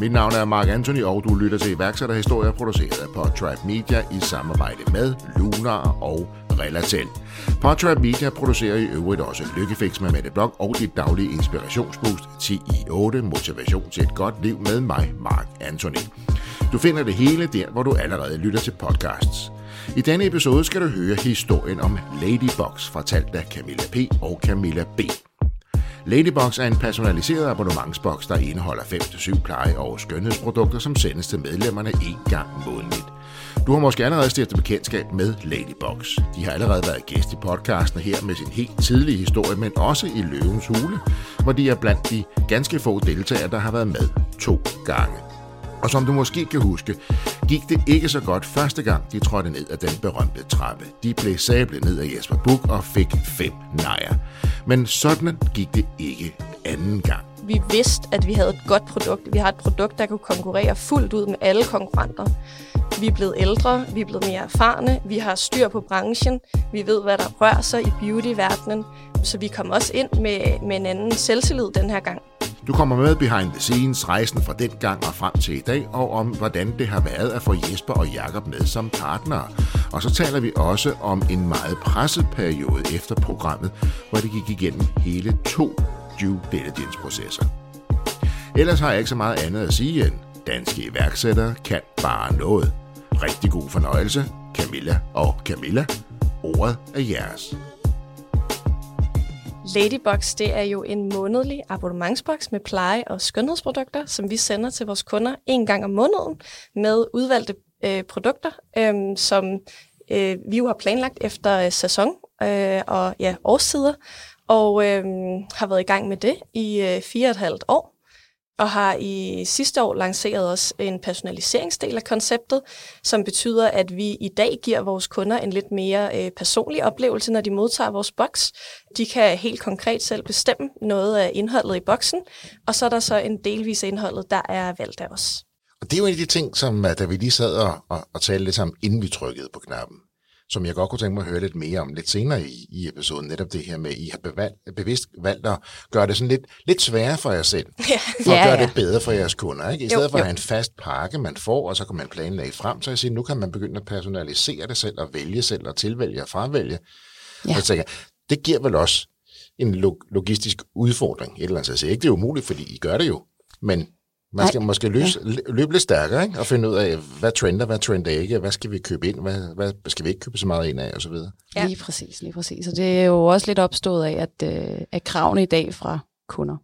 Mit navn er Mark Anthony, og du lytter til iværksætterhistorier produceret på Podtrap Media i samarbejde med Lunar og Relatel. Podtrap Media producerer i øvrigt også Lykkefix med Mette Blok og dit daglige inspirationsboost 10 i 8 motivation til et godt liv med mig, Mark Anthony. Du finder det hele der, hvor du allerede lytter til podcasts. I denne episode skal du høre historien om Ladybox, fortalt af Camilla P. og Camilla B. Ladybox er en personaliseret abonnementsboks, der indeholder 5-7 pleje- og skønhedsprodukter, som sendes til medlemmerne en gang månedligt. Du har måske allerede stiftet bekendtskab med Ladybox. De har allerede været gæst i podcasten her med sin helt tidlige historie, men også i Løvens Hule, hvor de er blandt de ganske få deltagere, der har været med to gange. Og som du måske kan huske, gik det ikke så godt første gang, de trådte ned ad den berømte trappe. De blev sablet ned af Jesper Buk og fik fem nejer. Men sådan gik det ikke anden gang. Vi vidste, at vi havde et godt produkt. Vi har et produkt, der kunne konkurrere fuldt ud med alle konkurrenter. Vi er blevet ældre, vi er blevet mere erfarne, vi har styr på branchen, vi ved, hvad der rører sig i beauty-verdenen. Så vi kom også ind med, med en anden selvtillid den her gang. Du kommer med behind the scenes, rejsen fra den gang og frem til i dag, og om hvordan det har været at få Jesper og Jakob med som partnere. Og så taler vi også om en meget presset periode efter programmet, hvor det gik igennem hele to due diligence-processer. Ellers har jeg ikke så meget andet at sige end, danske iværksættere kan bare noget. Rigtig god fornøjelse, Camilla og Camilla. Ordet er jeres. Ladybox, det er jo en månedlig abonnementsboks med pleje- og skønhedsprodukter, som vi sender til vores kunder en gang om måneden med udvalgte øh, produkter, øh, som øh, vi jo har planlagt efter øh, sæson øh, og ja, årstider, og øh, har været i gang med det i øh, fire og et halvt år og har i sidste år lanceret også en personaliseringsdel af konceptet, som betyder, at vi i dag giver vores kunder en lidt mere øh, personlig oplevelse, når de modtager vores boks. De kan helt konkret selv bestemme noget af indholdet i boksen, og så er der så en delvis af indholdet, der er valgt af os. Og det er jo en af de ting, som øh, da vi lige sad og, og, og talte lidt sammen, inden vi trykkede på knappen, som jeg godt kunne tænke mig at høre lidt mere om lidt senere i, i episoden, netop det her med, at I har bevalgt, bevidst valgt at gøre det sådan lidt, lidt sværere for jer selv, Ja. for at Ja, gøre ja. det bedre for jeres kunder. Ikke? I Jo, stedet for at jo. have en fast pakke, man får, og så kan man planlægge frem, så jeg siger, nu kan man begynde at personalisere det selv, og vælge selv, og tilvælge og fravælge. Ja. Jeg tænker, det giver vel også en log- logistisk udfordring et eller andet. sted. Jeg siger ikke, det er umuligt, fordi I gør det jo, men man Nej. skal måske løse, ja. løbe lidt stærkere, ikke? og finde ud af, hvad trender, hvad trender ikke, hvad skal vi købe ind, hvad, hvad skal vi ikke købe så meget ind af, og så videre. Ja. Lige præcis, lige præcis. Og det er jo også lidt opstået af, at, øh, at kravene i dag fra kunder,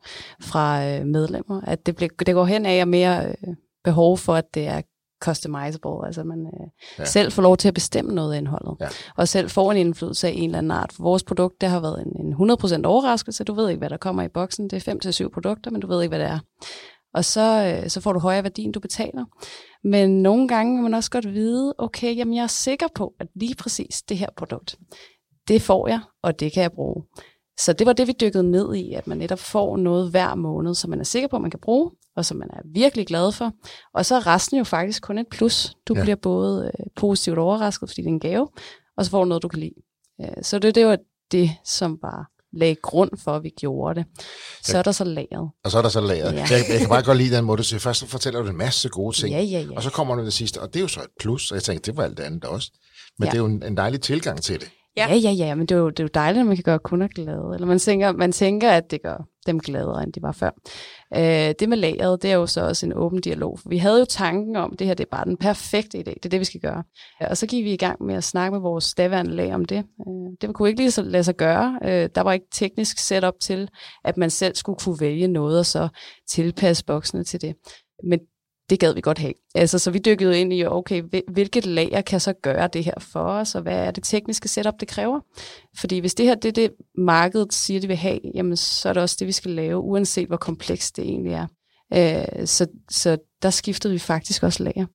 fra øh, medlemmer, at det, bliver, det går hen af at mere øh, behov for, at det er customizable, altså man øh, ja. selv får lov til at bestemme noget af indholdet, Ja. og selv får en indflydelse af en eller anden art. For vores produkt, det har været en, en 100% overraskelse, du ved ikke, hvad der kommer i boksen, det er 5-7 produkter, men du ved ikke, hvad det er. Og så, øh, så får du højere værdi, end du betaler. Men nogle gange vil man også godt vide, okay, jamen jeg er sikker på, at lige præcis det her produkt, det får jeg, og det kan jeg bruge. Så det var det, vi dykkede ned i, at man netop får noget hver måned, som man er sikker på, at man kan bruge, og som man er virkelig glad for. Og så er resten jo faktisk kun et plus. Du ja. bliver både øh, positivt overrasket, fordi det er en gave, og så får du noget, du kan lide. Øh, Så det, det var det, som var lagde grund for, at vi gjorde det. Så Ja. er der så lageret. Og så er der så laget. Ja. Jeg, jeg kan bare godt lide den måde, du siger, først så fortæller du en masse gode ting, Ja, ja, ja. og så kommer du det sidste, og det er jo så et plus, og jeg tænkte, det var alt det andet også. Men. Ja. det er jo en, en dejlig tilgang til det. Ja. Ja, ja, ja, men det er, jo, det er jo dejligt, at man kan gøre kunder glade. Eller man tænker, man tænker, at det gør dem gladere, end de var før. Øh, det med lageret, det er jo så også en åben dialog. For vi havde jo tanken om, at det her det er bare den perfekte idé. Det er det, vi skal gøre. Øh, og så gik vi i gang med at snakke med vores daværende lag om det. Øh, det kunne ikke lige så lade sig gøre. Øh, der var ikke teknisk setup til, at man selv skulle kunne vælge noget og så tilpasse boksene til det. Men det gad vi godt have. Altså, så vi dykkede ind i, okay, hvilket lager kan så gøre det her for os, og hvad er det tekniske setup, det kræver? Fordi hvis det her det er det, markedet siger, de vil have, jamen så er det også det, vi skal lave, uanset hvor komplekst det egentlig er. Øh, så, så der skiftede vi faktisk også lager.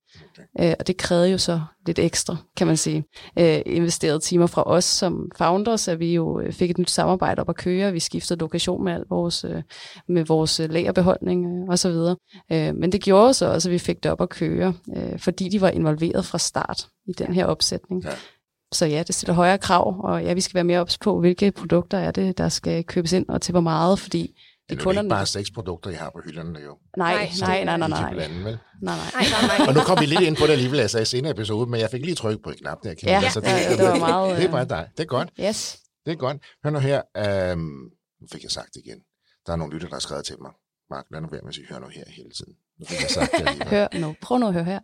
Øh, og det krævede jo så lidt ekstra, kan man sige. Øh, investerede timer fra os som founders, at vi jo øh, fik et nyt samarbejde op at køre. Vi skiftede lokation med, al vores, øh, med vores øh, lagerbeholdning øh, og så videre. Øh, men det gjorde så også, at vi fik det op at køre, øh, fordi de var involveret fra start i den her opsætning. Ja. Så ja, det stiller højere krav, og ja, vi skal være mere ops på, hvilke produkter er det, der skal købes ind, og til hvor meget, fordi det er jo kunderne- ikke bare seks produkter, I har på hylderne, jo. Nej, Nej, nej, nej, nej, nej. blande, vel? nej, nej. Og nu kom vi lidt ind på det alligevel, altså i senere episode, men jeg fik lige trykket på en knap der, Camilla. Ja, så ja, det var meget, Det er øh, bare dig. Det er godt. Yes. Det er godt. Hør nu her. Øhm, nu fik jeg sagt det igen. Der er nogle lytter, der har skrevet til mig. Mark, lad nu være med at sige, hør nu her hele tiden. Nu fik jeg sagt det alligevel. Hør nu. Prøv nu at høre her.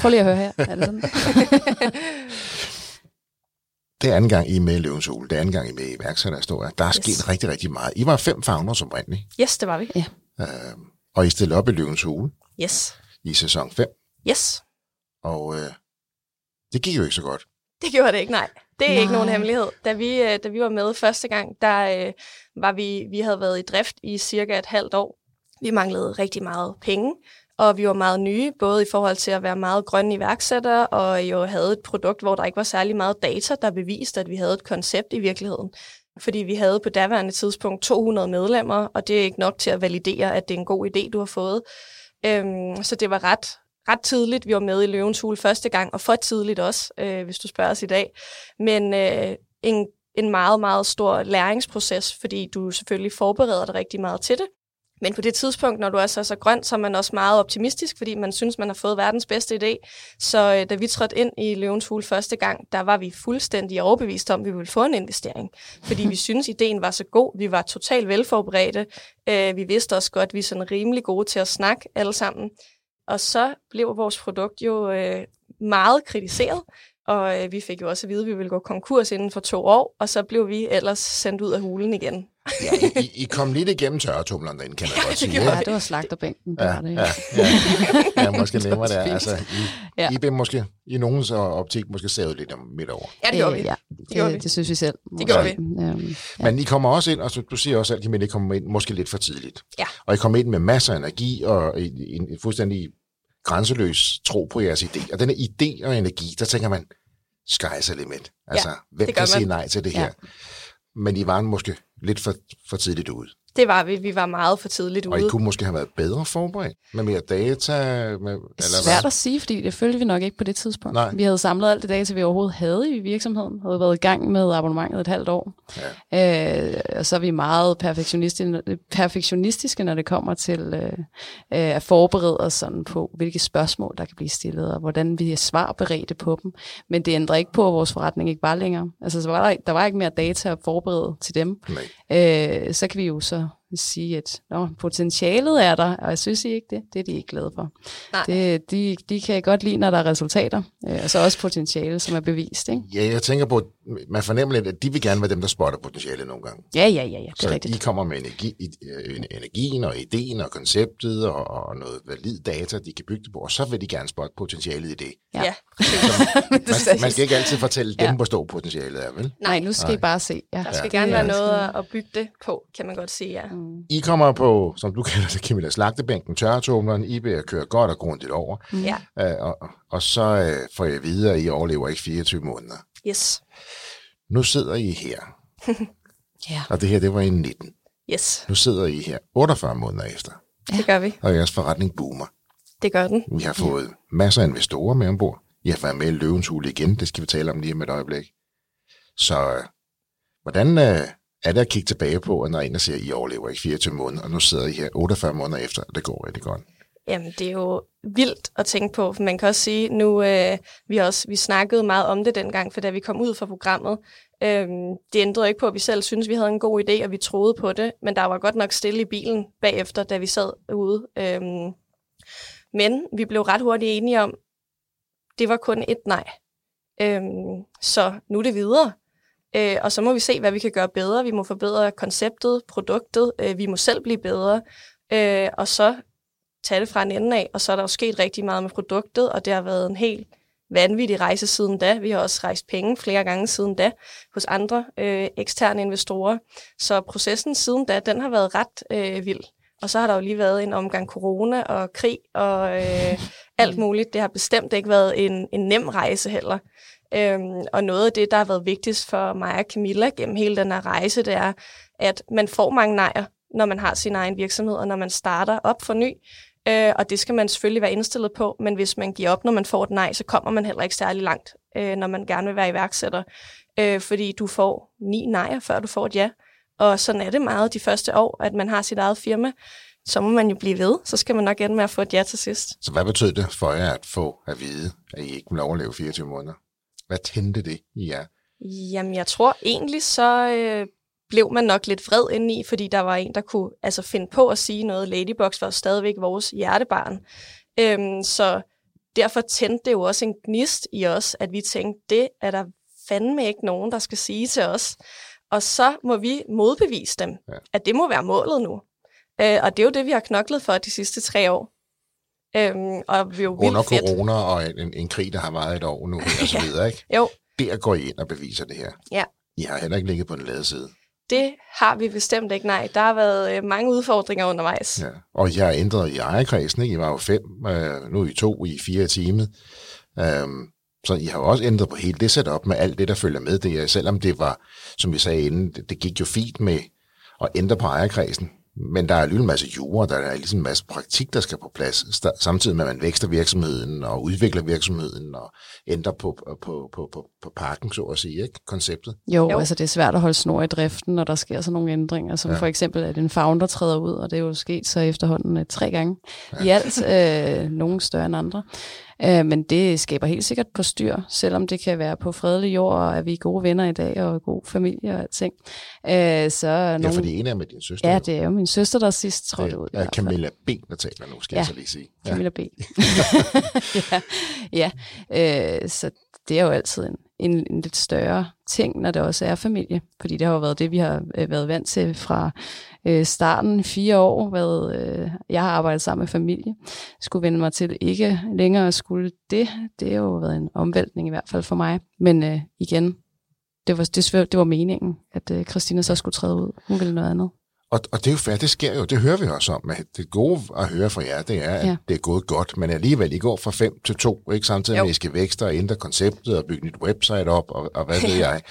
Prøv lige at høre her. Er det sådan? Det er anden gang, I er med i Løvens Hule. Det er anden gang, I er med i iværksætterhistorier. Der er sket Yes. rigtig, rigtig meget. I var fem fagner som oprindeligt. Yes, det var vi. Øhm, og I stillede op i Løvens Hule Yes. i sæson 5. Yes. Og øh, det gik jo ikke så godt. Det gjorde det ikke, nej. Det er nej. ikke nogen hemmelighed. Da vi, øh, da vi var med første gang, der øh, var vi, vi havde været i drift i cirka et halvt år. Vi manglede rigtig meget penge, og vi var meget nye, både i forhold til at være meget grønne iværksættere, og jo havde et produkt, hvor der ikke var særlig meget data, der beviste, at vi havde et koncept i virkeligheden. Fordi vi havde på daværende tidspunkt 200 medlemmer, og det er ikke nok til at validere, at det er en god idé, du har fået. Øhm, så det var ret, ret tidligt, vi var med i Løvens Hule første gang, og for tidligt også, øh, hvis du spørger os i dag. Men øh, en, en meget, meget stor læringsproces, fordi du selvfølgelig forbereder dig rigtig meget til det. Men på det tidspunkt, når du også er så grøn, så er man også meget optimistisk, fordi man synes, man har fået verdens bedste idé. Så øh, da vi trådte ind i Løvens Hule første gang, der var vi fuldstændig overbevist om, at vi ville få en investering. Fordi vi synes, ideen var så god. Vi var totalt velforberedte. Øh, vi vidste også godt, at vi er sådan rimelig gode til at snakke alle sammen. Og så blev vores produkt jo øh, meget kritiseret, og øh, vi fik jo også at vide, at vi ville gå konkurs inden for to år, og så blev vi ellers sendt ud af hulen igen. Ja, I, I, kom lidt igennem tørretumleren derinde, kan man godt sige. ikke? Ja, det var slagterbænken. Det Ja, var det. ja, ja, ja, måske nemmere der. Altså, I, Ja. I blev måske i nogens optik måske savet lidt om midt over. Ja, det gjorde Øh, vi. Ja, Det gjorde vi. det, det synes vi selv. Det gjorde vi. Øhm, Ja. Men I kommer også ind, og så, du siger også, at I kommer ind måske lidt for tidligt. Ja. Og I kommer ind med masser af energi og en, en fuldstændig grænseløs tro på jeres idé. Og denne idé og energi, der tænker man, sky's limit. Altså, ja, hvem det kan gør sige man. nej til det Ja. her? Men I var måske lidt for, for tidligt ude. Det var vi. Vi var meget for tidligt Og I ude. kunne måske have været bedre forberedt med mere data. Med, eller Svært at sige, fordi det følte vi nok ikke på det tidspunkt. Nej. Vi havde samlet alt det data, vi overhovedet havde i virksomheden. Havde været i gang med abonnementet et halvt år. Ja. Øh, og så er vi meget perfektionistiske, perfektionistiske når det kommer til øh, øh, at forberede os sådan på, hvilke spørgsmål, der kan blive stillet, og hvordan vi er svarberedte på dem. Men det ændrer ikke på, at vores forretning ikke var længere. Altså, så var der, der var ikke mere data at forberede til dem. Nej. Øh, så kan vi jo så sige, at nå, potentialet er der, og jeg synes I ikke det. Det er de ikke glade for. Nej. Det, de, de kan godt lide, når der er resultater, øh, og så også potentiale, som er bevist. Ikke? Ja, jeg tænker på, at man fornemmer lidt, at de vil gerne være dem, der spotter potentiale nogle gange. Ja, ja, ja, ja, det er Så rigtigt. I kommer med energi, øh, energien og ideen og konceptet og, og noget valid data, de kan bygge det på, og så vil de gerne spotte potentialet i det. Ja. Ja. Man, man skal ikke altid fortælle dem, Ja. hvor stor potentialet er, vel? Nej, nu skal Nej. I bare se. Ja. Der skal Det gerne er- være noget at- at bygge det på, kan man godt sige, ja. Mm. I kommer på, som du kalder det, Camilla, slagtebænken, tørretumleren, I vil køre godt og grundigt over, Ja, øh, og, og så øh, får jeg videre, at I overlever ikke 24 måneder. yes, Nu sidder I her, Ja. og det her, det var i 19. yes, Nu sidder I her 48 måneder efter, det gør vi. og jeres forretning boomer. Det gør den. Vi har fået masser af investorer med ombord. I har været med i Løvens Hule igen, det skal vi tale om lige om et øjeblik. Så øh, hvordan øh, er det at kigge tilbage på, når en siger, at I overlever ikke 24 måneder, og nu sidder I her 48 måneder efter, og det går rigtig godt. Jamen, det er jo vildt at tænke på, for man kan også sige, nu øh, vi også vi snakkede meget om det dengang, for da vi kom ud fra programmet, øh, det ændrede ikke på, at vi selv synes vi havde en god idé, og vi troede på det, men der var godt nok stille i bilen bagefter, da vi sad ude. Øh, men vi blev ret hurtigt enige om, det var kun et nej. Øh, så nu er det videre. Øh, og så må vi se, hvad vi kan gøre bedre. Vi må forbedre konceptet, produktet. Øh, vi må selv blive bedre. Øh, og så tage det fra en ende af, og så er der jo sket rigtig meget med produktet, og det har været en helt vanvittig rejse siden da. Vi har også rejst penge flere gange siden da hos andre øh, eksterne investorer. Så processen siden da, den har været ret øh, vild. Og så har der jo lige været en omgang corona og krig og øh, alt muligt. Det har bestemt ikke været en, en nem rejse heller. Øhm, og noget af det, der har været vigtigst for mig og Camilla gennem hele den her rejse, det er, at man får mange nejer, når man har sin egen virksomhed, og når man starter op for ny. Øh, og det skal man selvfølgelig være indstillet på, men hvis man giver op, når man får et nej, så kommer man heller ikke særlig langt, øh, når man gerne vil være iværksætter. Øh, fordi du får ni nejer, før du får et ja. Og sådan er det meget de første år, at man har sit eget firma. Så må man jo blive ved. Så skal man nok ende med at få et ja til sidst. Så hvad betød det for jer at få at vide, at I ikke må overleve 24 måneder? Hvad tændte det i jer? Jamen, jeg tror egentlig, så øh, blev man nok lidt vred indeni, fordi der var en, der kunne altså, finde på at sige noget. Ladybox var stadigvæk vores hjertebarn. Øhm, så derfor tændte det jo også en gnist i os, at vi tænkte, det er der fandme ikke nogen, der skal sige til os. Og så må vi modbevise dem, ja. at det må være målet nu. Øh, og det er jo det, vi har knoklet for de sidste tre år. Øhm, og vi er jo Under fedt. corona og en, en krig, der har været et år nu, og så videre, ikke? Jo. Der går I ind og beviser det her. Ja. I har heller ikke ligget på den lade side. Det har vi bestemt ikke, nej. Der har været øh, mange udfordringer undervejs. Ja. Og jeg har ændret i ejerkredsen, ikke? I var jo fem, øh, nu er I to i fire timer. Øhm, så I har jo også ændret på hele det setup med alt det, der følger med det. Selvom det var, som vi sagde inden, det, det gik jo fint med at ændre på ejerkredsen. Men der er en masse jure, der er ligesom en masse praktik, der skal på plads, samtidig med, at man vækster virksomheden og udvikler virksomheden og ændrer på, på, på, på, på parken, så at sige, ikke? konceptet. Jo, jo, altså det er svært at holde snor i driften, når der sker sådan nogle ændringer, som ja. for eksempel, at en founder træder ud, og det er jo sket så efterhånden uh, tre gange ja. i alt, øh, nogle større end andre. Øh, men det skaber helt sikkert på styr, selvom det kan være på fredelig jord, og at vi er gode venner i dag, og god familie og ting. Øh, så ja, nogle... fordi en er med din søster. Ja, det er jo min søster, der sidst trådte ud. Ja, Camilla B, der taler nu, skal ja, jeg så lige sige. Ja. Camilla B. ja, ja. Øh, så det er jo altid en, en, en lidt større ting, når det også er familie. Fordi det har jo været det, vi har øh, været vant til fra øh, starten, fire år, hvad øh, jeg har arbejdet sammen med familie. Skulle vende mig til ikke længere skulle det. Det har jo været en omvæltning i hvert fald for mig. Men øh, igen, det var, det, det var meningen, at øh, Christina så skulle træde ud. Hun ville noget andet. Og, og det er jo fair, det sker jo, det hører vi også om. At det gode at høre fra jer, det er, at ja. det er gået godt, men alligevel, I går fra 5 til 2, ikke samtidig jo. med, at I skal vækste og ændre konceptet og bygge nyt website op, og, og hvad ved jeg.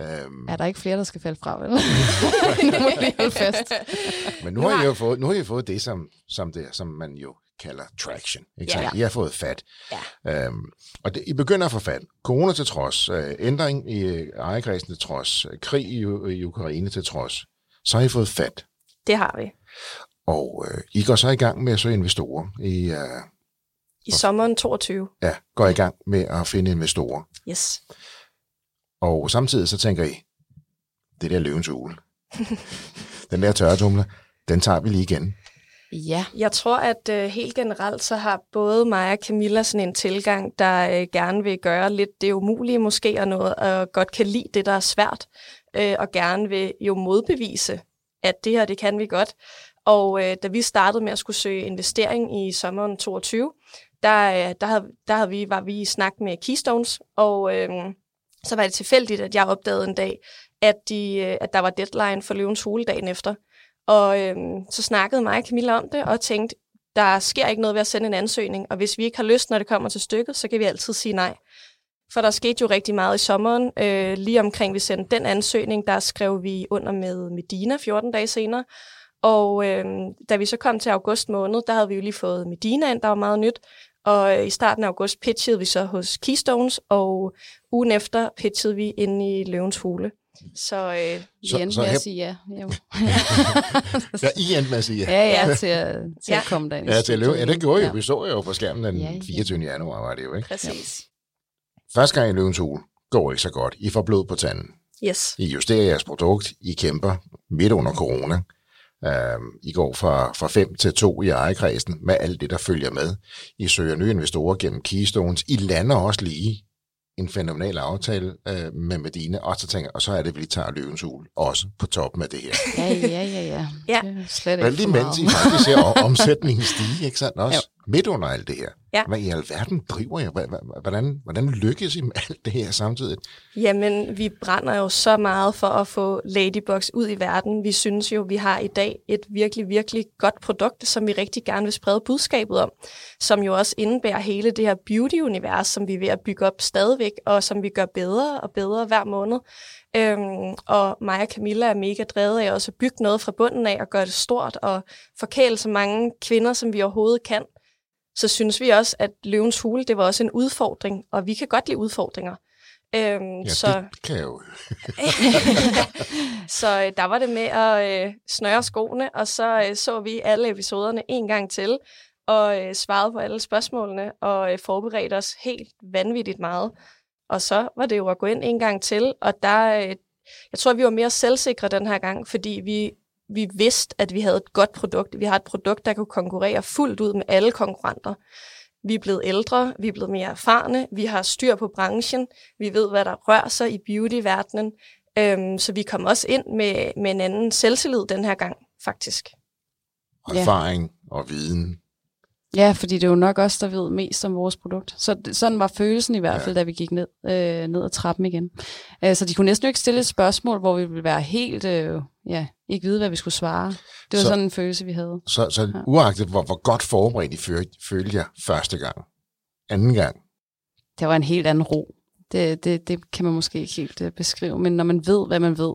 Øhm. Er der ikke flere, der skal falde fra, vel? nu må vi holde fast. Men nu har, I jo fået, nu har I fået det, som, som, det, som man jo kalder traction. Ikke ja. I har fået fat. Ja. Øhm, og det, I begynder at få fat. Corona til trods, øh, ændring i ejerkredsen til trods, krig i, i Ukraine til trods, så har I fået fat. Det har vi. Og øh, I går så i gang med at søge investorer. I, øh, I sommeren 22. Ja, går i gang med at finde investorer. Yes. Og samtidig så tænker I, det der løvens ule, den der tørretumler, den tager vi lige igen. Ja, jeg tror, at uh, helt generelt så har både mig og Camilla sådan en tilgang, der uh, gerne vil gøre lidt det umulige måske, og noget, og godt kan lide det, der er svært, uh, og gerne vil jo modbevise, at det her, det kan vi godt. Og uh, da vi startede med at skulle søge investering i sommeren 22, der, der, havde, der havde vi, var vi i snak med Keystones, og uh, så var det tilfældigt, at jeg opdagede en dag, at, de, øh, at der var deadline for løvens hule dagen efter. Og øhm, så snakkede mig og Camilla om det, og tænkte, der sker ikke noget ved at sende en ansøgning, og hvis vi ikke har lyst, når det kommer til stykket, så kan vi altid sige nej. For der skete jo rigtig meget i sommeren. Øh, lige omkring vi sendte den ansøgning, der skrev vi under med Medina 14 dage senere. Og øh, da vi så kom til august måned, der havde vi jo lige fået Medina ind, der var meget nyt. Og i starten af august pitchede vi så hos Keystones, og ugen efter pitchede vi inde i Løvens Hule. Så, øh, så, I endte med at sige ja. Jo. ja, I endte med at sige ja. Ja, ja, til at, til ja. at komme derind. Ja, til at løbe. Ja, det gjorde jo. Ja. Vi så jo på skærmen den ja, ja. 24. januar, var det jo, ikke? Præcis. Første gang i Løvens Hule går ikke så godt. I får blod på tanden. Yes. I justerer jeres produkt. I kæmper midt under corona. Uh, I går fra, fra 5 til 2 i ejerkredsen med alt det, der følger med. I søger nye investorer gennem Keystones. I lander også lige en fænomenal aftale øh, med Medina, og så tænker og så er det, at vi tager løvens ul også på toppen af det her. Ja, ja, ja, ja. ja. Det er slet ikke lige mens I faktisk ser omsætningen stige, ikke sandt også? Jo. Midt under alt det her. Ja. Hvad i alverden driver jeg? Hvordan, hvordan lykkes I med alt det her samtidig? Jamen, vi brænder jo så meget for at få Ladybox ud i verden. Vi synes jo, vi har i dag et virkelig, virkelig godt produkt, som vi rigtig gerne vil sprede budskabet om, som jo også indebærer hele det her beauty-univers, som vi er ved at bygge op stadigvæk, og som vi gør bedre og bedre hver måned. Øhm, og mig og Camilla er mega drevet af også at bygge noget fra bunden af og gøre det stort og forkæle så mange kvinder, som vi overhovedet kan så synes vi også, at løvens hule, det var også en udfordring, og vi kan godt lide udfordringer. Øhm, Ja, så, det kan jeg jo. så øh, der var det med at øh, snøre skoene, og så øh, så vi alle episoderne en gang til, og øh, svarede på alle spørgsmålene, og øh, forberedte os helt vanvittigt meget. Og så var det jo at gå ind en gang til, og der, øh, jeg tror, vi var mere selvsikre den her gang, fordi vi, vi vidste, at vi havde et godt produkt. Vi har et produkt, der kunne konkurrere fuldt ud med alle konkurrenter. Vi er blevet ældre, vi er blevet mere erfarne, vi har styr på branchen, vi ved, hvad der rører sig i beauty-verdenen, øhm, så vi kom også ind med, med en anden selvtillid den her gang, faktisk. Og Ja. erfaring og viden. Ja, fordi det er jo nok os, der ved mest om vores produkt. Så sådan var følelsen i hvert Ja. fald, da vi gik ned, øh, ned ad trappen igen. Øh, så de kunne næsten jo ikke stille et spørgsmål, hvor vi ville være helt, øh, ja, ikke vide, hvad vi skulle svare. Det var Så- så, sådan en følelse, vi havde. Så, så uagtet, hvor, hvor godt forberedt I følte, jeg første gang. Anden gang. Det var en helt anden ro. Det, det, det kan man måske ikke helt øh, beskrive, men når man ved, hvad man ved,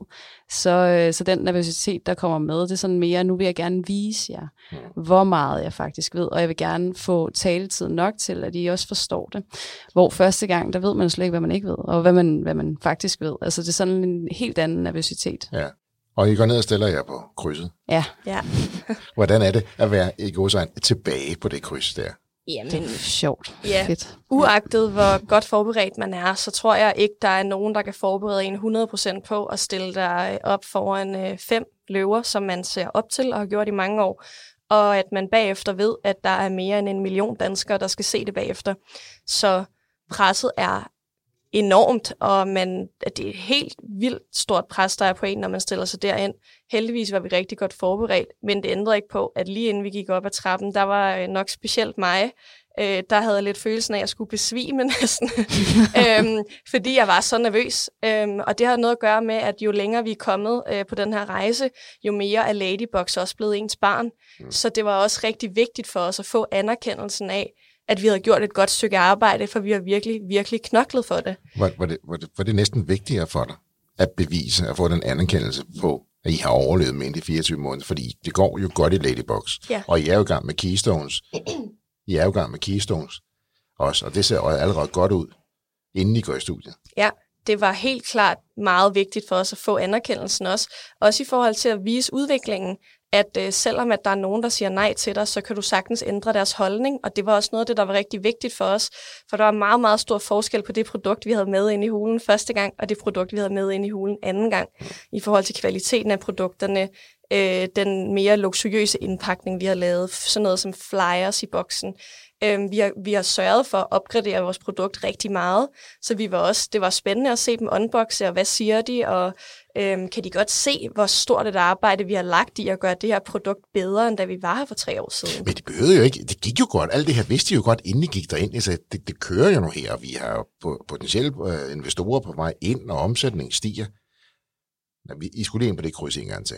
så, øh, så den nervøsitet, der kommer med, det er sådan mere, nu vil jeg gerne vise jer, hvor meget jeg faktisk ved, og jeg vil gerne få taletid nok til, at I også forstår det. Hvor første gang, der ved man slet ikke, hvad man ikke ved, og hvad man, hvad man faktisk ved. Altså det er sådan en helt anden nervøsitet. Ja. Og I går ned og stiller jer på krydset. Ja, Ja. Hvordan er det at være i godsejn tilbage på det kryds der? Jamen, det er sjovt. Ja. Fedt. Uagtet hvor godt forberedt man er, så tror jeg ikke, der er nogen, der kan forberede en 100% på at stille dig op foran øh, fem løver, som man ser op til og har gjort i mange år, og at man bagefter ved, at der er mere end en million danskere, der skal se det bagefter. Så presset er enormt, og man, at det er et helt vildt stort pres, der er på en, når man stiller sig derind. Heldigvis var vi rigtig godt forberedt, men det ændrede ikke på, at lige inden vi gik op ad trappen, der var øh, nok specielt mig, øh, der havde jeg lidt følelsen af, at jeg skulle besvime næsten, øhm, fordi jeg var så nervøs. Øhm, og det har noget at gøre med, at jo længere vi er kommet øh, på den her rejse, jo mere er Ladybox også blevet ens barn. Mm. Så det var også rigtig vigtigt for os at få anerkendelsen af, at vi havde gjort et godt stykke arbejde, for vi har virkelig, virkelig knoklet for det. Var, var, det, var, det, var det næsten vigtigere for dig at bevise, at få den anerkendelse på, at I har overlevet med de 24 måneder? Fordi det går jo godt i Ladybox. Ja. Og I er jo i gang med Keystones. I er jo i gang med Keystones også, og det ser allerede godt ud, inden I går i studiet. Ja, det var helt klart meget vigtigt for os at få anerkendelsen også. Også i forhold til at vise udviklingen, at øh, selvom at der er nogen, der siger nej til dig, så kan du sagtens ændre deres holdning. Og det var også noget af det, der var rigtig vigtigt for os. For der var meget, meget stor forskel på det produkt, vi havde med ind i hulen første gang, og det produkt, vi havde med ind i hulen anden gang. I forhold til kvaliteten af produkterne, øh, den mere luksuriøse indpakning, vi har lavet, sådan noget som flyers i boksen. Øh, vi, har, vi har sørget for at opgradere vores produkt rigtig meget, så vi var også, det var spændende at se dem unboxe, og hvad siger de, og øhm, kan de godt se, hvor stort et arbejde vi har lagt i at gøre det her produkt bedre, end da vi var her for tre år siden. Men det behøvede jo ikke, det gik jo godt, alt det her vidste I jo godt, inden I gik derind. Altså, det, det kører jo nu her, og vi har potentielle øh, investorer på vej ind, og omsætningen stiger. Men vi, I skulle lige ind på det kryds en gang til.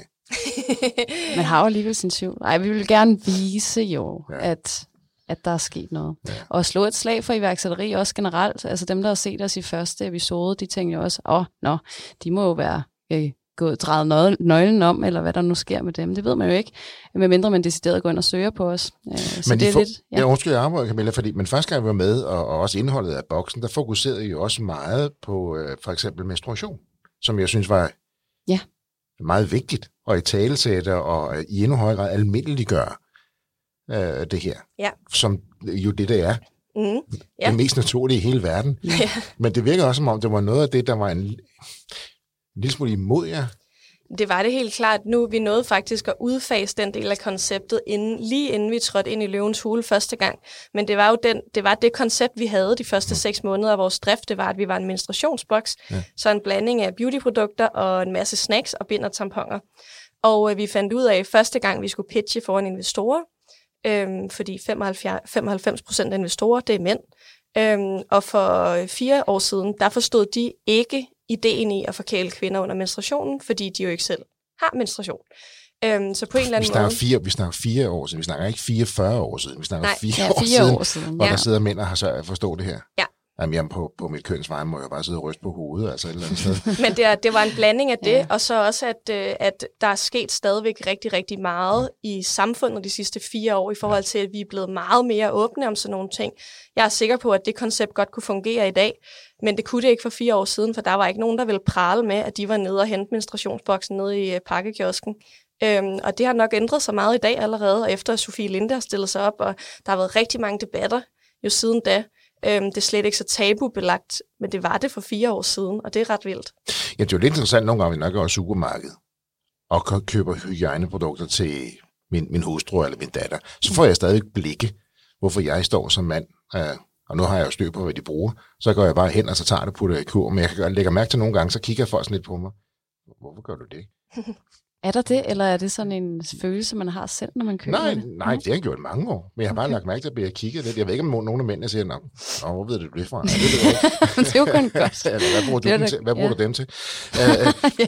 Man har jo alligevel sin tvivl. Nej, vi vil gerne vise jo, Ja. at, at der er sket noget. Ja. Ja. Og slå et slag for iværksætteri også generelt. Altså dem, der har set os i første episode, de tænker jo også, åh, oh, nå, de må jo være øh, gået, drejet nøglen, om, eller hvad der nu sker med dem. Det ved man jo ikke, medmindre man decideret går ind og søger på os. Øh, så Men det er for, lidt... ja. Jeg undskyld, jeg arbejder, Camilla, fordi, men første gang vi var med, og, og også indholdet af boksen, der fokuserede I jo også meget på øh, for eksempel menstruation, som jeg synes var Ja. meget vigtigt, og i talesætte og øh, i endnu højere grad almindeliggøre øh, det her, Ja. som jo det, det er. Mm. Ja. Ja. Det mest naturlige i hele verden. Ja. Men det virker også, som om det var noget af det, der var en, en lille smule imod jer. Det var det helt klart. Nu vi nåede faktisk at udfase den del af konceptet, inden, lige inden vi trådte ind i løvens hule første gang. Men det var jo den, det, var det koncept, vi havde de første seks måneder af vores drift. Det var, at vi var en menstruationsboks. Ja. Så en blanding af beautyprodukter og en masse snacks og bind og tamponer. Og øh, vi fandt ud af første gang, vi skulle pitche foran investorer, øhm, fordi 95, 95 procent af investorer, det er mænd. Øhm, og for fire år siden, der forstod de ikke ideen i at forkæle kvinder under menstruationen, fordi de jo ikke selv har menstruation. Øhm, så på en eller Vi anden snakker, måde... fire, vi snakker fire år siden. Vi snakker ikke 44 år siden. Vi snakker Nej. fire, Ja, år fire siden, år siden. hvor Ja. der sidder mænd og har sørget at forstå det her. Ja, Jamen, jamen på, på mit kønsvej må jeg bare sidde og ryste på hovedet, altså et eller andet sted. Men det, er, det var en blanding af det, Ja. ja. og så også, at, øh, at der er sket stadigvæk rigtig, rigtig meget i samfundet de sidste fire år, i forhold til, at vi er blevet meget mere åbne om sådan nogle ting. Jeg er sikker på, at det koncept godt kunne fungere i dag, men det kunne det ikke for fire år siden, for der var ikke nogen, der ville prale med, at de var nede og hente menstruationsboksen nede i øh, pakkekiosken. Øhm, og det har nok ændret sig meget i dag allerede, og efter at Sofie Linde har stillet sig op, og der har været rigtig mange debatter jo siden da. Øhm, det er slet ikke så tabubelagt, men det var det for fire år siden, og det er ret vildt. Ja, det er jo lidt interessant nogle gange, når jeg går i supermarkedet og køber hygiejneprodukter til min, min hustru eller min datter, så får jeg stadig blikke, hvorfor jeg står som mand. Øh, og nu har jeg jo styr på, hvad de bruger. Så går jeg bare hen, og så tager det på det i kur. Men jeg kan lægge mærke til nogle gange, så kigger folk sådan lidt på mig. Hvorfor gør du det? Er der det, eller er det sådan en følelse, man har selv, når man køber Nej, det? nej, det har jeg gjort i mange år. Men jeg har bare Okay. lagt mærke til, at jeg kigger lidt. Jeg ved ikke, om nogen af mændene siger, Nå, Nå, hvor ved du det fra? Det ved jeg ikke. det er jo kun godt. Eller hvad bruger, du Det da- til? Hvad bruger ja. du dem til? Øh, ja.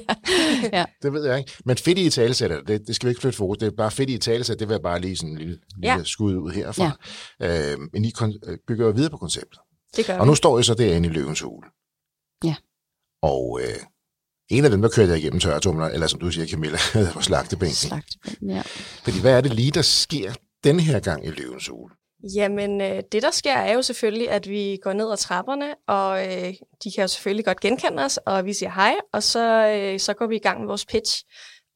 ja. Det ved jeg ikke. Men fedt i talesætter, det, det skal vi ikke flytte fokus. Det er bare fedt i talesæt, det vil jeg bare lige sådan en lille, lille Ja. skud ud herfra. Ja. Øh, men I kon- øh, bygger jo videre på konceptet. Det gør Og vi. nu står I så derinde i løvens hule. Ja. Og øh, en af dem, der kørte jeg igennem tørretumler, eller som du siger, Camilla, på slagtebænken. Slagtebind, ja. Fordi hvad er det lige, der sker den her gang i løvens hule? Jamen, øh, det der sker er jo selvfølgelig, at vi går ned ad trapperne, og øh, de kan jo selvfølgelig godt genkende os, og vi siger hej, og så, øh, så går vi i gang med vores pitch.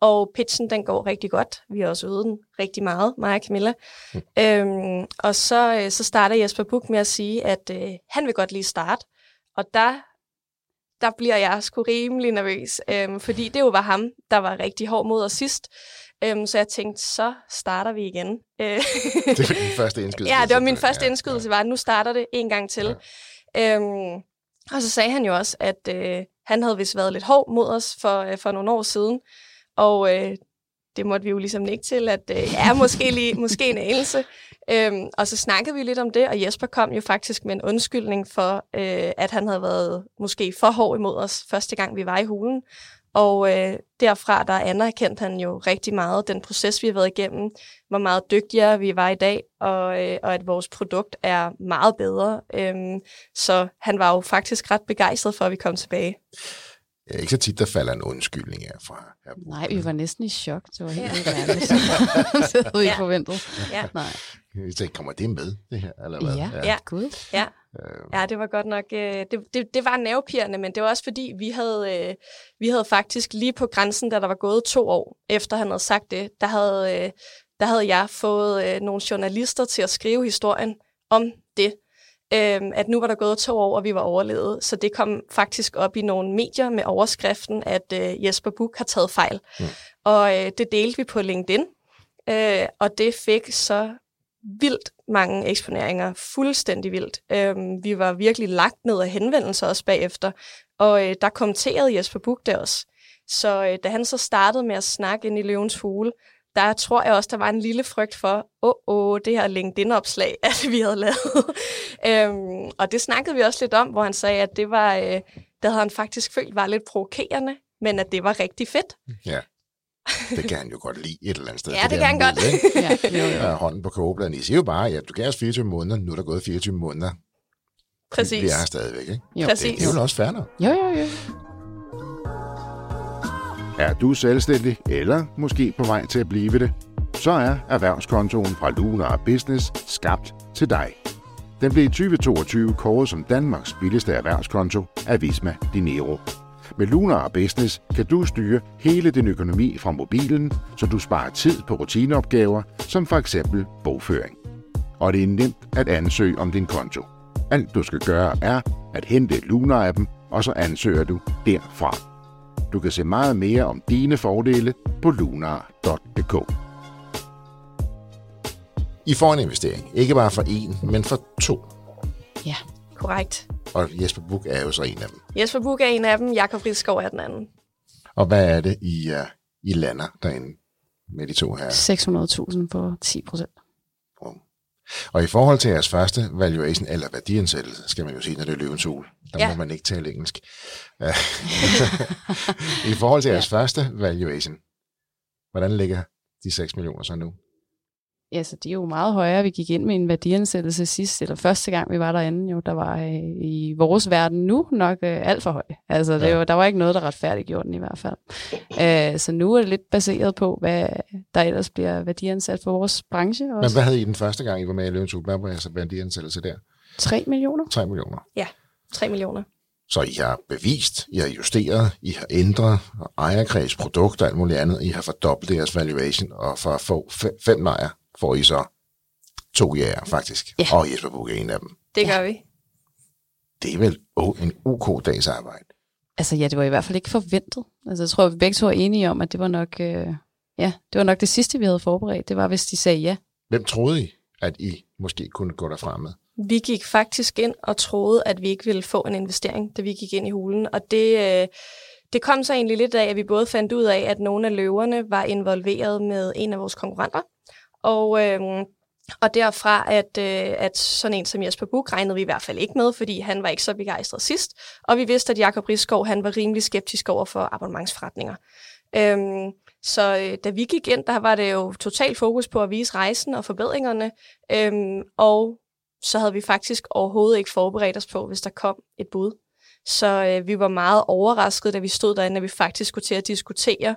Og pitchen, den går rigtig godt. Vi har også øvet den rigtig meget, mig og Camilla. Mm. Øhm, og så, øh, så starter Jesper Buch med at sige, at øh, han vil godt lige starte. Og der, der bliver jeg sgu rimelig nervøs, øhm, fordi det jo var ham, der var rigtig hård mod os sidst. Øhm, så jeg tænkte, så starter vi igen. Øh, Det var din første indskydelse. Ja, det var min første Ja, indskydelse, var, at nu starter det en gang til. Ja. Øhm, og så sagde han jo også, at øh, han havde vist været lidt hård mod os for, øh, for nogle år siden. Og øh, det måtte vi jo ligesom ikke til, at øh, ja, måske, lige, måske en anelse. Øhm, og så snakkede vi lidt om det, og Jesper kom jo faktisk med en undskyldning for, øh, at han havde været måske for hård imod os første gang, vi var i hulen. Og øh, derfra, der anerkendte han jo rigtig meget den proces, vi har været igennem, hvor meget dygtigere vi var i dag, og, øh, og at vores produkt er meget bedre. Øhm, så han var jo faktisk ret begejstret for, at vi kom tilbage. Er ikke så tit, der falder en undskyldning af fra. Ja. Nej, vi var næsten i chok. Det var helt Ja. uværligt. det havde vi ikke Ja. forventet. Ja, Nej. Jeg tænkte, kommer det med, det her? Eller hvad? Ja. Ja. Gud. ja. Øh, Ja, det var godt nok, øh, det, det, det var nervepirrende, men det var også fordi, vi havde, øh, vi havde faktisk lige på grænsen, da der var gået to år, efter han havde sagt det, der havde, øh, der havde jeg fået øh, nogle journalister til at skrive historien om det. Øh, at nu var der gået to år, og vi var overlevet. Så det kom faktisk op i nogle medier med overskriften, at øh, Jesper Buch har taget fejl. Mm. Og øh, det delte vi på LinkedIn, øh, og det fik så vildt mange eksponeringer. Fuldstændig vildt. Øhm, vi var virkelig lagt ned af henvendelser også bagefter, og øh, der kommenterede Jesper Buch det også. Så øh, da han så startede med at snakke ind i Løvens Hule, der tror jeg også, der var en lille frygt for, åh, oh, oh, det her LinkedIn-opslag, at altså, vi havde lavet. øhm, og det snakkede vi også lidt om, hvor han sagde, at det var, øh, det havde han faktisk følt var lidt provokerende, men at det var rigtig fedt. ja. Det kan han jo godt lide et eller andet sted. Ja, det der kan han godt. ikke? Ja, jo, hånden på kogebladen. I siger jo bare, ja, du gav os 24 måneder, nu er der gået 24 måneder. Præcis. Vi er her stadigvæk, ikke? Jo. Præcis. Det er jo også nok. Jo, jo, jo. Er du selvstændig, eller måske på vej til at blive det, så er erhvervskontoen fra Lunar Business skabt til dig. Den blev i 2022 kåret som Danmarks billigste erhvervskonto af Visma Dinero. Med Lunar Business kan du styre hele din økonomi fra mobilen, så du sparer tid på rutineopgaver, som for eksempel bogføring. Og det er nemt at ansøge om din konto. Alt du skal gøre er at hente Lunar-appen, og så ansøger du derfra. Du kan se meget mere om dine fordele på lunar.dk. I får en investering. Ikke bare for en, men for to. Ja. Korrekt. Og Jesper Buch er jo så en af dem. Jesper Buch er en af dem, Jakob Ridskov er den anden. Og hvad er det, I, uh, I lander derinde med de to her? 600.000 på 10 procent. Og i forhold til jeres første valuation, eller værdiansættelse, skal man jo sige, når det er løvens hul. Der Ja. må man ikke tale engelsk. Ja. I forhold til jeres første valuation, hvordan ligger de 6 millioner så nu? Ja, så de er jo meget højere. Vi gik ind med en værdiansættelse sidst, eller første gang, vi var derinde, jo, der var øh, i vores verden nu nok øh, alt for høj. Altså, det Ja. var, der var ikke noget, der retfærdiggjorde den i hvert fald. Øh, så nu er det lidt baseret på, hvad der ellers bliver værdiansat for vores branche. Men Også. hvad havde I den første gang, I var med i Løvens Hule? Hvad var jeres værdiansættelse der? 3 millioner? 3 millioner. 3 millioner. Så I har bevist, I har justeret, I har ændret ejerkreds, produkter og alt muligt andet. I har fordoblet jeres valuation, og for at få fem, fem nejer, får I så to jæger, faktisk. Ja. Og Jesper Buch er en af dem. Det gør vi. Det er vel en OK dags arbejde. Altså ja, det var i hvert fald ikke forventet. Altså jeg tror, vi begge to er enige om, at det var nok, øh, ja, det var nok det sidste, vi havde forberedt. Det var, hvis de sagde ja. Hvem troede I, at I måske kunne gå derfra med? Vi gik faktisk ind og troede, at vi ikke ville få en investering, da vi gik ind i hulen. Og det, øh, det kom så egentlig lidt af, at vi både fandt ud af, at nogle af løverne var involveret med en af vores konkurrenter. Og, øh, og derfra, at, øh, at sådan en som Jesper Buch regnede vi i hvert fald ikke med, fordi han var ikke så begejstret sidst. Og vi vidste, at Jakob Riskov han var rimelig skeptisk over for abonnementsforretninger. Øhm, så øh, da vi gik ind, der var det jo totalt fokus på at vise rejsen og forbedringerne. Øhm, og så havde vi faktisk overhovedet ikke forberedt os på, hvis der kom et bud. Så øh, vi var meget overraskede, da vi stod derinde, at vi faktisk skulle til at diskutere,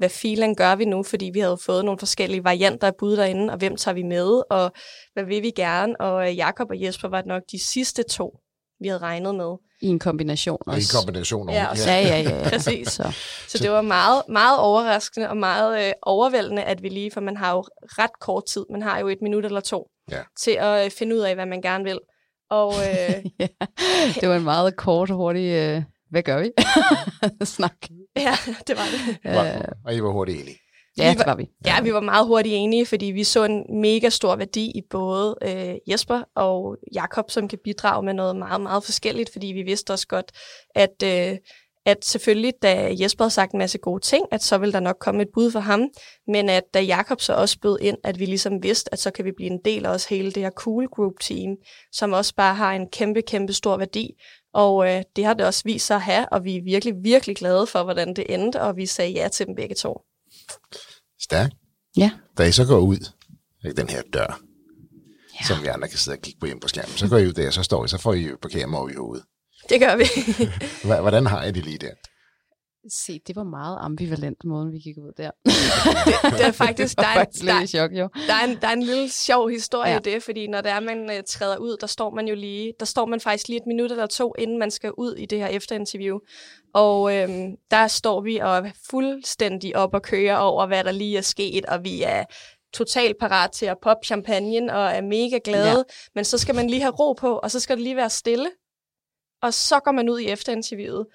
hvad filen gør vi nu, fordi vi havde fået nogle forskellige varianter af bud derinde, og hvem tager vi med, og hvad vil vi gerne. Og øh, Jakob og Jesper var nok de sidste to, vi havde regnet med. I en kombination Og i også. kombination Ja, oven- og Ja, ja, ja. ja. Præcis. Så, Så det var meget, meget overraskende og meget øh, overvældende, at vi lige, for man har jo ret kort tid, man har jo et minut eller to, Ja. til at øh, finde ud af, hvad man gerne vil. Og øh, ja. Det var en meget kort og hurtig, øh, hvad gør vi? Snak. ja, det var det. Var- Og I var hurtigt enige. Ja, Vi det var vi. Ja, vi var meget hurtigt enige, fordi vi så en mega stor værdi i både øh, Jesper og Jakob, som kan bidrage med noget meget, meget forskelligt, fordi vi vidste også godt, at, øh, at selvfølgelig, da Jesper havde sagt en masse gode ting, at så ville der nok komme et bud for ham, men at da Jakob så også bød ind, at vi ligesom vidste, at så kan vi blive en del af også hele det her Cool Group Team, som også bare har en kæmpe, kæmpe stor værdi. Og øh, det har det også vist sig at have, og vi er virkelig, virkelig glade for, hvordan det endte, og vi sagde ja til dem begge to. Stærkt. Ja. Da I så går ud af den her dør, Ja. som vi andre kan sidde og kigge på hjemme på skærmen, så går I ud der, så står I, så får I jo parkeret over i hovedet. Det gør vi. Hvordan har I det lige der? Se, det var meget ambivalent, måden vi gik ud der. det er faktisk, der Jeg er, en, der, chok, jo. der, er en, der er en lille sjov historie Ja. i det, fordi når der er, man uh, træder ud, der står man jo lige, der står man faktisk lige et minut eller to, inden man skal ud i det her efterinterview. Og øhm, der står vi og er fuldstændig op og kører over, hvad der lige er sket, og vi er totalt parat til at poppe champagne og er mega glade. Ja. Men så skal man lige have ro på, og så skal det lige være stille. Og så går man ud i efterinterviewet.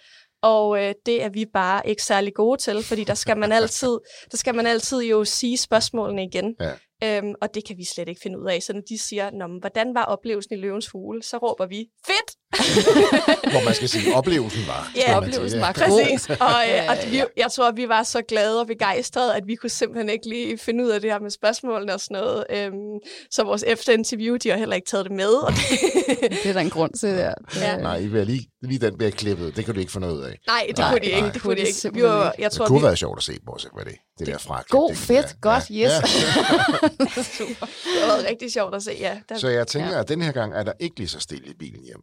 Og øh, det er vi bare ikke særlig gode til, fordi der skal man altid, der skal man altid jo sige spørgsmålene igen. Ja. Øhm, og det kan vi slet ikke finde ud af. Så når de siger, Nå, men, hvordan var oplevelsen i løvens hule, så råber vi, fedt! Hvor man skal sige, oplevelsen var. Ja, oplevelsen var Præcis. Og, øh, Ja, og vi, jeg tror, at vi var så glade og begejstrede, at vi kunne simpelthen ikke lige finde ud af det her med spørgsmålene og sådan noget. Øhm, så vores efterinterview, de har heller ikke taget det med. Og det, Det er der en grund til, der. Ja. Nej, I vil lige, lige den bliver klippet. Det kan du ikke få noget ud af. nej, det Nej, kunne de ikke. nej. Det kunne de ikke. Vi var, jeg Det tror, kunne vi, være sjovt at se, bortset fra det. Det der fra. God, fedt, godt, yes. Ja. det har været rigtig sjovt at se. Ja, der, Så jeg tænker, at den her gang er der ikke lige så stille i bilen hjem.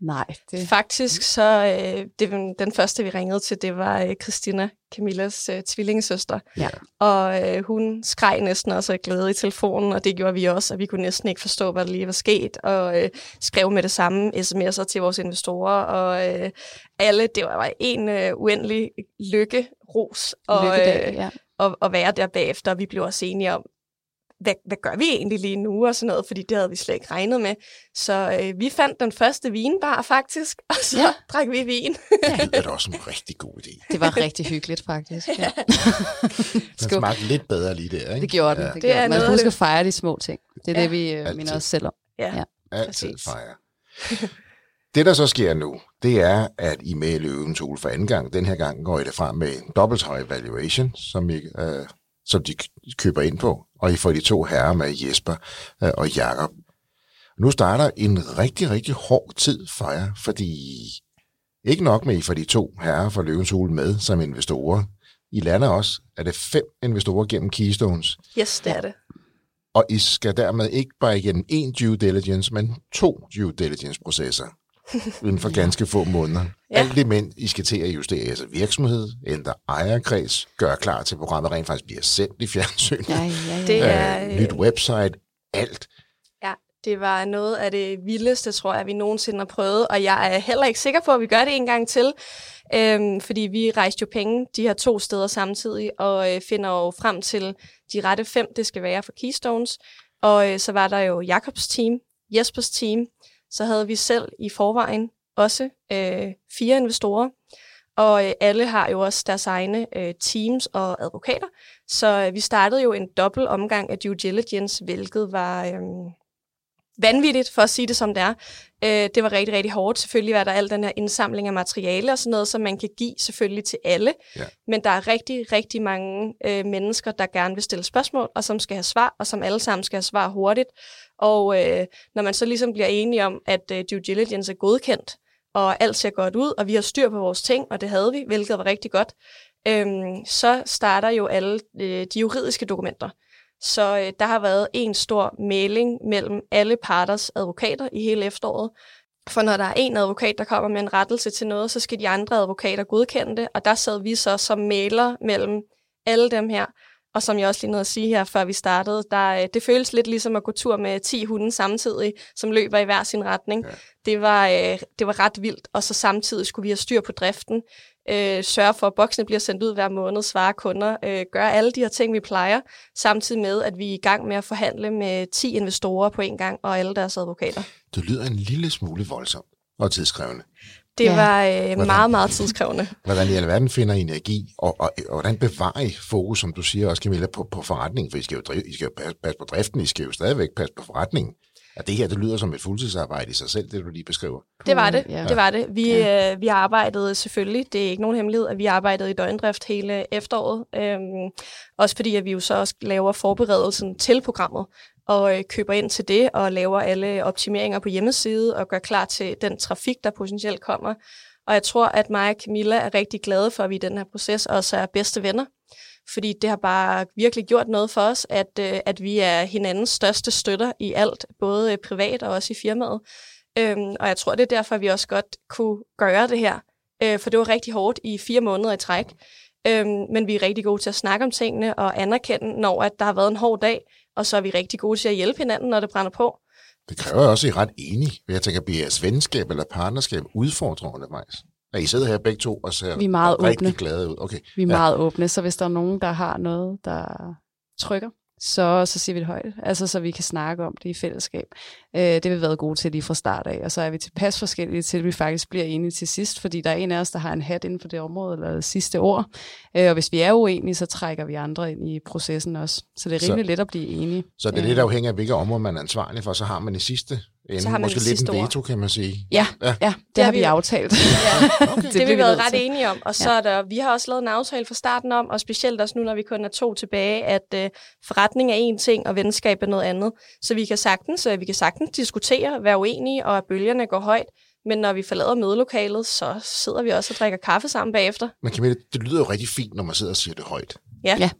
Nej, det, Faktisk så, øh, det, den første vi ringede til, det var øh, Christina, Camillas øh, tvillingesøster. Ja. Og øh, hun skreg næsten også af glæde i telefonen, og det gjorde vi også, og vi kunne næsten ikke forstå, hvad der lige var sket, og øh, skrev med det samme sms'er til vores investorer, og øh, alle, det var en øh, uendelig lykke, ros, og, lykkedag, øh, ja. og, og være der bagefter, og vi blev også enige om, hvad, hvad gør vi egentlig lige nu, og sådan noget, fordi det havde vi slet ikke regnet med. Så øh, vi fandt den første vinbar faktisk, og så Ja. ja. drak vi vin. Det er da også en rigtig god idé. Det var rigtig hyggeligt, faktisk. Ja. Den smagte lidt bedre lige der, ikke? Det gjorde den. Ja. Det Det gjorde er den. Man noget skal huske at fejre de små ting. Det er Ja. det, vi øh, Altid. minder os selv om. Ja. Ja. Altid Præcis. fejre. Det, der så sker nu, det er, at I med løvens hule for anden gang. Den her gang går I det frem med en dobbelt høj valuation, som, I, øh, som de køber ind på. Og I får de to herrer med, Jesper øh, og Jakob. Nu starter en rigtig, rigtig hård tid for jer, fordi ikke nok med, I får de to herrer fra løvens hule med som investorer. I lander også, er det fem investorer gennem Keystones. Yes, det er det. og I skal dermed ikke bare igennem én due diligence, men to due diligence-processer inden for ganske få måneder. Ja. Alt det, men I skal til at justere jeres virksomhed, ændre ejerkreds, gøre klar til, at programmet rent faktisk bliver sendt i fjernsynet, Ja, ja, ja. Det øh, er, øh, nyt website, alt. Ja, det var noget af det vildeste, tror jeg, vi nogensinde har prøvet, og jeg er heller ikke sikker på, at vi gør det en gang til, øhm, fordi vi rejste jo penge de her to steder samtidig, og øh, finder jo frem til de rette fem, det skal være for Keystones, og øh, så var der jo Jakobs team, Jespers team, så havde vi selv i forvejen også øh, fire investorer, og øh, alle har jo også deres egne øh, teams og advokater, så øh, vi startede jo en dobbelt omgang af due diligence, hvilket var... Øh, vanvittigt, for at sige det som det er. Øh, det var rigtig, rigtig hårdt. Selvfølgelig var der al den her indsamling af materiale og sådan noget, som man kan give selvfølgelig til alle. Ja. Men der er rigtig, rigtig mange øh, mennesker, der gerne vil stille spørgsmål, og som skal have svar, og som alle sammen skal have svar hurtigt. Og øh, når man så ligesom bliver enige om, at øh, due diligence er godkendt, og alt ser godt ud, og vi har styr på vores ting, og det havde vi, hvilket var rigtig godt, øhm, så starter jo alle øh, de juridiske dokumenter. Så øh, der har været en stor mailing mellem alle parters advokater i hele efteråret. For når der er en advokat, der kommer med en rettelse til noget, så skal de andre advokater godkende det. Og der sad vi så som mailer mellem alle dem her. Og som jeg også lige nåede at sige her, før vi startede, der, øh, det føles lidt ligesom at gå tur med 10 hunde samtidig, som løber i hver sin retning. Ja. Det, var, øh, det var ret vildt, og så samtidig skulle vi have styr på driften, øh, sørge for, at boksene bliver sendt ud hver måned, svare kunder, øh, gøre alle de her ting, vi plejer, samtidig med, at vi er i gang med at forhandle med 10 investorer på en gang, og alle deres advokater. Det lyder en lille smule voldsomt og tidskrævende. Det Ja. var øh, Hvordan? meget, meget tidskrævende. Hvordan i alverden finder I energi, og, og, og hvordan bevarer I fokus, som du siger også, Camilla, på, på forretningen? For I skal jo, drive, I skal jo passe, passe på driften, I skal jo stadigvæk passe på forretningen. Og det her, det lyder som et fuldtidsarbejde i sig selv, det du lige beskriver. Det var det. Ja. Det var det. Vi, ja. øh, vi arbejdede selvfølgelig, det er ikke nogen hemmelighed, at vi arbejdede i døgndrift hele efteråret. Øhm, også fordi, at vi jo så også laver forberedelsen til programmet og øh, køber ind til det og laver alle optimeringer på hjemmeside og gør klar til den trafik, der potentielt kommer. Og jeg tror, at mig og Camilla er rigtig glade for, at vi i den her proces også er bedste venner. Fordi det har bare virkelig gjort noget for os, at, øh, at vi er hinandens største støtter i alt, både øh, privat og også i firmaet. Øhm, og jeg tror, det er derfor, vi også godt kunne gøre det her. Øh, for det var rigtig hårdt i fire måneder i træk. Øhm, men vi er rigtig gode til at snakke om tingene og anerkende, når at der har været en hård dag. Og så er vi rigtig gode til at hjælpe hinanden, når det brænder på. Det kræver også, at I er ret enige. Jeg tænker, bliver jeres venskab eller partnerskab udfordret undervejs? At I sidder her begge to og ser Vi er meget rigtig åbne. glade ud. Okay. Vi er Ja. meget åbne, så hvis der er nogen, der har noget, der trykker, så, så siger vi det højt, altså så vi kan snakke om det i fællesskab. Øh, det har vi været gode til lige fra start af, og så er vi tilpas forskellige til, at vi faktisk bliver enige til sidst, fordi der er en af os, der har en hat inden for det område, eller det sidste ord. Øh, og hvis vi er uenige, så trækker vi andre ind i processen også. Så det er Så- rimelig let at blive enige. Så det er lidt afhængigt af, hvilke områder man er ansvarlig for, så har man i sidste ende, Så har man måske det lidt en veto, kan man sige. Ja, Ja. ja, det, har har vi vi- aftalt. Ja. Okay. Det, det har vi været ret til. enige om. Og så er der, vi har også lavet en aftale fra starten om, og specielt også nu, når vi kun er to tilbage, at øh, forretning er en ting, og venskab er noget andet. Så vi kan sagtens, øh, vi kan sagtens diskutere, være uenige, og at bølgerne går højt. Men når vi forlader mødelokalet, så sidder vi også og drikker kaffe sammen bagefter. Men Camilla, det lyder jo rigtig fint, når man sidder og siger det højt. Ja. Ja.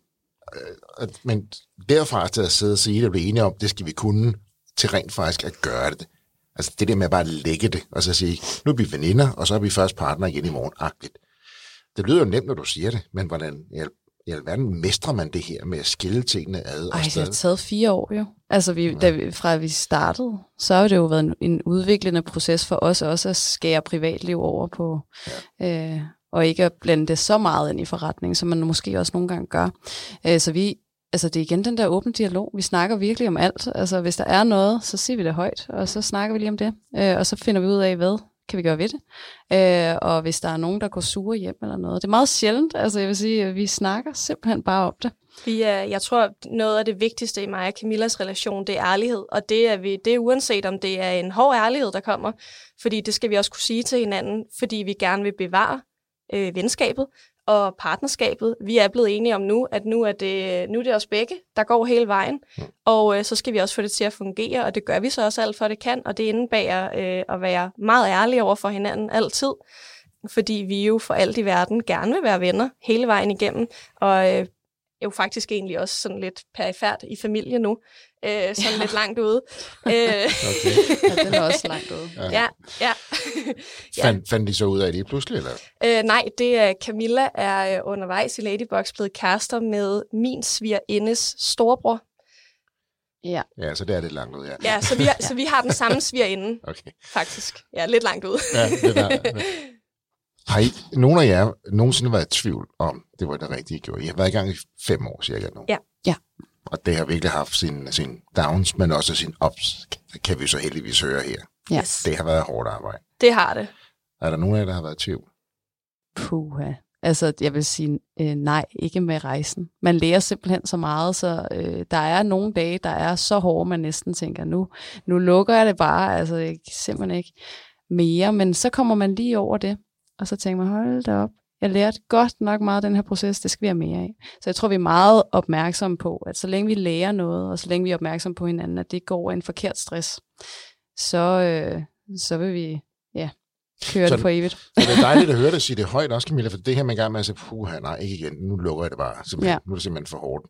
Øh, Men derfra til at sidde og sige det og blive enige om, det skal vi kunne, til rent faktisk at gøre det. Altså det der med at bare lægge det, og så sige, nu er vi veninder, og så er vi først partner igen i morgen, agtigt. Det lyder jo nemt, når du siger det, men hvordan i al- i alverden mestrer man det her med at skille tingene ad? og Ej, det har taget fire år jo. Altså, vi, da vi, fra vi startede, så har det jo været en, en udviklende proces for os også at skære privatliv over på, ja. øh, og ikke at blande det så meget ind i forretningen, som man måske også nogle gange gør. Øh, så vi, altså det er igen den der åbne dialog. Vi snakker virkelig om alt. Altså, hvis der er noget, så siger vi det højt, og så snakker vi lige om det. Øh, og så finder vi ud af, hvad kan vi gøre ved det. Øh, og hvis der er nogen, der går sure hjem eller noget. Det er meget sjældent. Altså, jeg vil sige, at vi snakker simpelthen bare om det. Vi er, jeg tror, noget af det vigtigste i mig og Camillas relation, det er ærlighed. Og det er, vi, det er uanset, om det er en hård ærlighed, der kommer. Fordi det skal vi også kunne sige til hinanden, fordi vi gerne vil bevare øh, venskabet og partnerskabet. Vi er blevet enige om nu, at nu er det, nu er det os begge, der går hele vejen. Og øh, så skal vi også få det til at fungere, og det gør vi så også alt for det kan. Og det indebærer øh, at være meget ærlige over for hinanden altid. Fordi vi jo for alt i verden gerne vil være venner hele vejen igennem. Og øh, jo faktisk egentlig også sådan lidt perifært i familie nu, øh, sådan ja. lidt langt ude. Øh, okay. ja, den er også langt ude. Ja, ja. ja. ja. Fand, fandt de så ud af det pludselig, eller? Øh, nej, det er Camilla er undervejs i Ladybox blevet kærester med min svigerindes storebror. Ja. Ja, så det er lidt langt ud, ja. Ja, så vi har, så vi har den samme svigerinde, okay. faktisk. Ja, lidt langt ud. ja, det der. Har I, nogen af jer nogensinde været i tvivl om, det var det rigtige, I gjorde? I har været i gang i fem år cirka nu. Ja. ja. Og det har virkelig haft sin, sin downs, men også sin ups, kan vi så heldigvis høre her. Yes. Det har været hårdt arbejde. Det har det. Er der nogen af jer, der har været i tvivl? Puha. Altså, jeg vil sige øh, nej, ikke med rejsen. Man lærer simpelthen så meget, så øh, der er nogle dage, der er så hårde, man næsten tænker, nu, nu lukker jeg det bare, altså jeg simpelthen ikke mere. Men så kommer man lige over det, og så tænker man, hold da op, jeg lærte godt nok meget af den her proces, det skal vi have mere af. Så jeg tror, vi er meget opmærksomme på, at så længe vi lærer noget, og så længe vi er opmærksomme på hinanden, at det går en forkert stress, så, øh, så vil vi ja, køre så, det for evigt. så det er dejligt at høre dig sige det højt også, Camilla, for det her med en gang med at sige, puha, nej, ikke igen, nu lukker jeg det bare. Ja. Nu er det simpelthen for hårdt.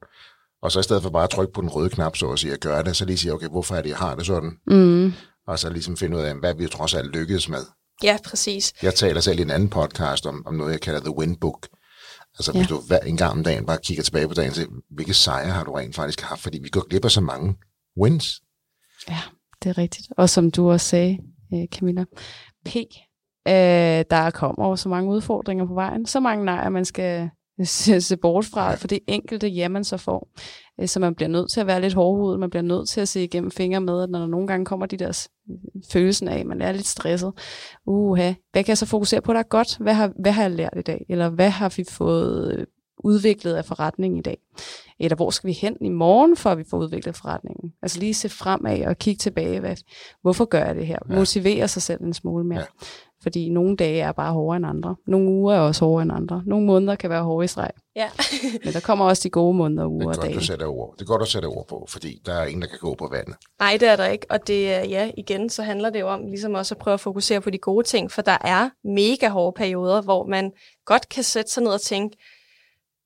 Og så i stedet for bare at trykke på den røde knap, så at sige, at gøre det, så lige sige, okay, hvorfor er det, jeg har det sådan? Mm. Og så ligesom finde ud af, hvad vi trods alt lykkedes med. Ja, præcis. Jeg taler selv i en anden podcast om, om noget, jeg kalder The Win Book. Altså ja. hvis du hver en gang om dagen bare kigger tilbage på dagen og siger, hvilke sejre har du rent faktisk haft, fordi vi går glip af så mange wins. Ja, det er rigtigt. Og som du også sagde, øh, Camilla, P, øh, der kommer så mange udfordringer på vejen, så mange nejer, man skal se, se bort fra, for det enkelte ja, man så får. Øh, så man bliver nødt til at være lidt hårdhudet, man bliver nødt til at se igennem fingre med, at når der nogle gange kommer de der følelsen af, at man er lidt stresset. Uha, hvad kan jeg så fokusere på, der er godt? Hvad har, hvad har jeg lært i dag? Eller hvad har vi fået øh, udviklet af forretningen i dag? Eller hvor skal vi hen i morgen, for at vi får udviklet forretningen? Altså lige se fremad og kigge tilbage. Hvad, hvorfor gør jeg det her? Ja. Motivere sig selv en smule mere. Ja. Fordi nogle dage er bare hårdere end andre. Nogle uger er også hårdere end andre. Nogle måneder kan være hårde i streg. Ja. Men der kommer også de gode måneder, uger og dage. Det er godt, du sætter ord. Det er godt at sætte ord på, fordi der er ingen, der kan gå på vandet. Nej, det er der ikke. Og det, ja, igen, så handler det jo om ligesom også at prøve at fokusere på de gode ting, for der er mega hårde perioder, hvor man godt kan sætte sig ned og tænke,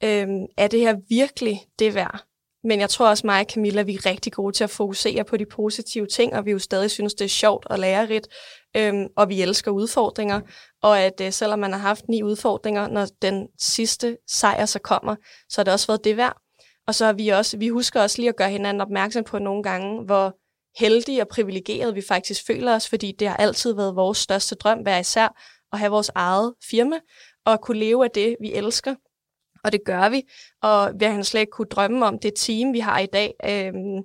øhm, er det her virkelig det værd? Men jeg tror også mig og Camilla, vi er rigtig gode til at fokusere på de positive ting, og vi jo stadig synes, det er sjovt og lærerigt, øhm, og vi elsker udfordringer. Og at øh, selvom man har haft ni udfordringer, når den sidste sejr så kommer, så har det også været det værd. Og så har vi også, vi husker også lige at gøre hinanden opmærksom på nogle gange, hvor heldige og privilegerede vi faktisk føler os, fordi det har altid været vores største drøm, hver især, at have vores eget firma, og kunne leve af det, vi elsker og det gør vi. Og vi har slet ikke kunne drømme om det team, vi har i dag. Øhm,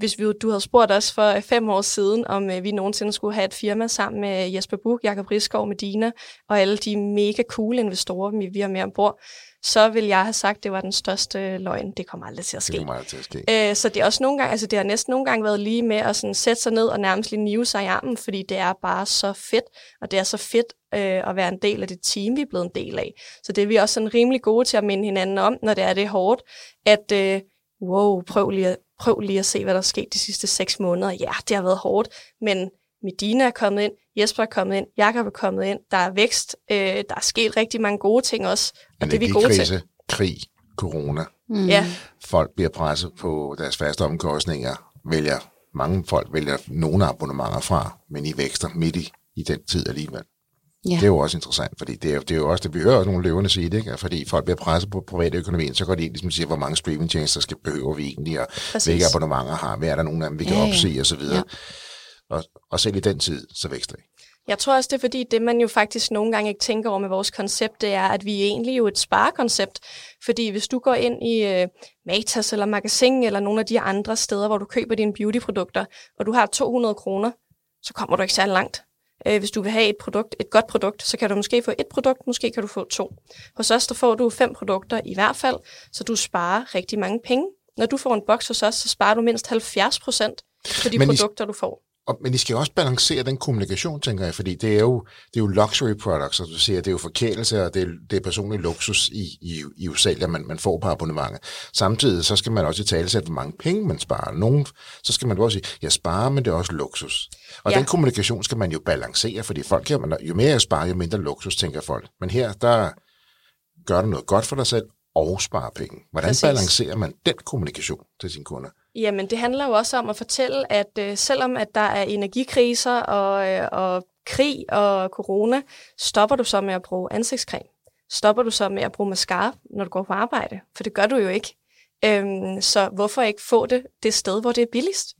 hvis vi, du havde spurgt os for fem år siden, om øh, vi nogensinde skulle have et firma sammen med Jesper Buch, Jakob Riskov, Medina og alle de mega cool investorer, vi, vi har med ombord, så vil jeg have sagt, at det var den største løgn. Det kommer aldrig til at ske. Det kommer aldrig til at ske. Øh, så det er også nogle gange, altså det har næsten nogle gange været lige med at sådan sætte sig ned og nærmest lige nive sig i armen, fordi det er bare så fedt, og det er så fedt øh, at være en del af det team, vi er blevet en del af. Så det er vi også sådan rimelig gode til at minde hinanden om, når det er det hårdt, at øh, wow, prøv lige, at, prøv lige at se, hvad der er sket de sidste seks måneder. Ja, det har været hårdt, men Medina er kommet ind, Jesper er kommet ind, Jakob er kommet ind, der er vækst, øh, der er sket rigtig mange gode ting også, og det er vi gode til. krig, corona. Mm. Ja. Folk bliver presset på deres faste omkostninger, vælger, mange folk vælger nogle abonnementer fra, men I vækster midt i, i den tid alligevel. Ja. Det er jo også interessant, fordi det er, det er jo også det, vi hører nogle løvende sige det, ikke? fordi folk bliver presset på private økonomien, så går de ind ligesom siger, hvor mange streamingtjenester skal behøver vi egentlig, og Præcis. hvilke abonnementer har vi, er der nogle af dem, vi kan ja, opsige osv. Ja. Og, og selv i den tid, så vækster det. Jeg tror også, det er fordi, det man jo faktisk nogle gange ikke tænker over med vores koncept, det er, at vi er egentlig jo et sparekoncept. Fordi hvis du går ind i uh, Matas eller Magasin eller nogle af de andre steder, hvor du køber dine beautyprodukter, og du har 200 kroner, så kommer du ikke særlig langt. Uh, hvis du vil have et produkt, et godt produkt, så kan du måske få et produkt, måske kan du få to. Hos os, der får du fem produkter i hvert fald, så du sparer rigtig mange penge. Når du får en boks hos os, så sparer du mindst 70 procent på de Men produkter, du får. Og, men I skal også balancere den kommunikation, tænker jeg, fordi det er jo, det er jo luxury products, og du siger, det er jo forkælelse, og det er, det er personlig luksus i, i, i usælger, man, man får på abonnementet. Samtidig så skal man også i tale sætte, hvor mange penge man sparer. Nogen, så skal man også sige, jeg sparer, men det er også luksus. Og ja. den kommunikation skal man jo balancere, fordi folk kan, jo mere jeg sparer, jo mindre luksus, tænker folk. Men her, der gør du noget godt for dig selv, og spare penge. Hvordan Præcis. balancerer man den kommunikation til sine kunder? Jamen, det handler jo også om at fortælle, at øh, selvom at der er energikriser og, øh, og krig og corona, stopper du så med at bruge ansigtscreme? Stopper du så med at bruge mascara, når du går på arbejde? For det gør du jo ikke. Øhm, så hvorfor ikke få det det sted, hvor det er billigst?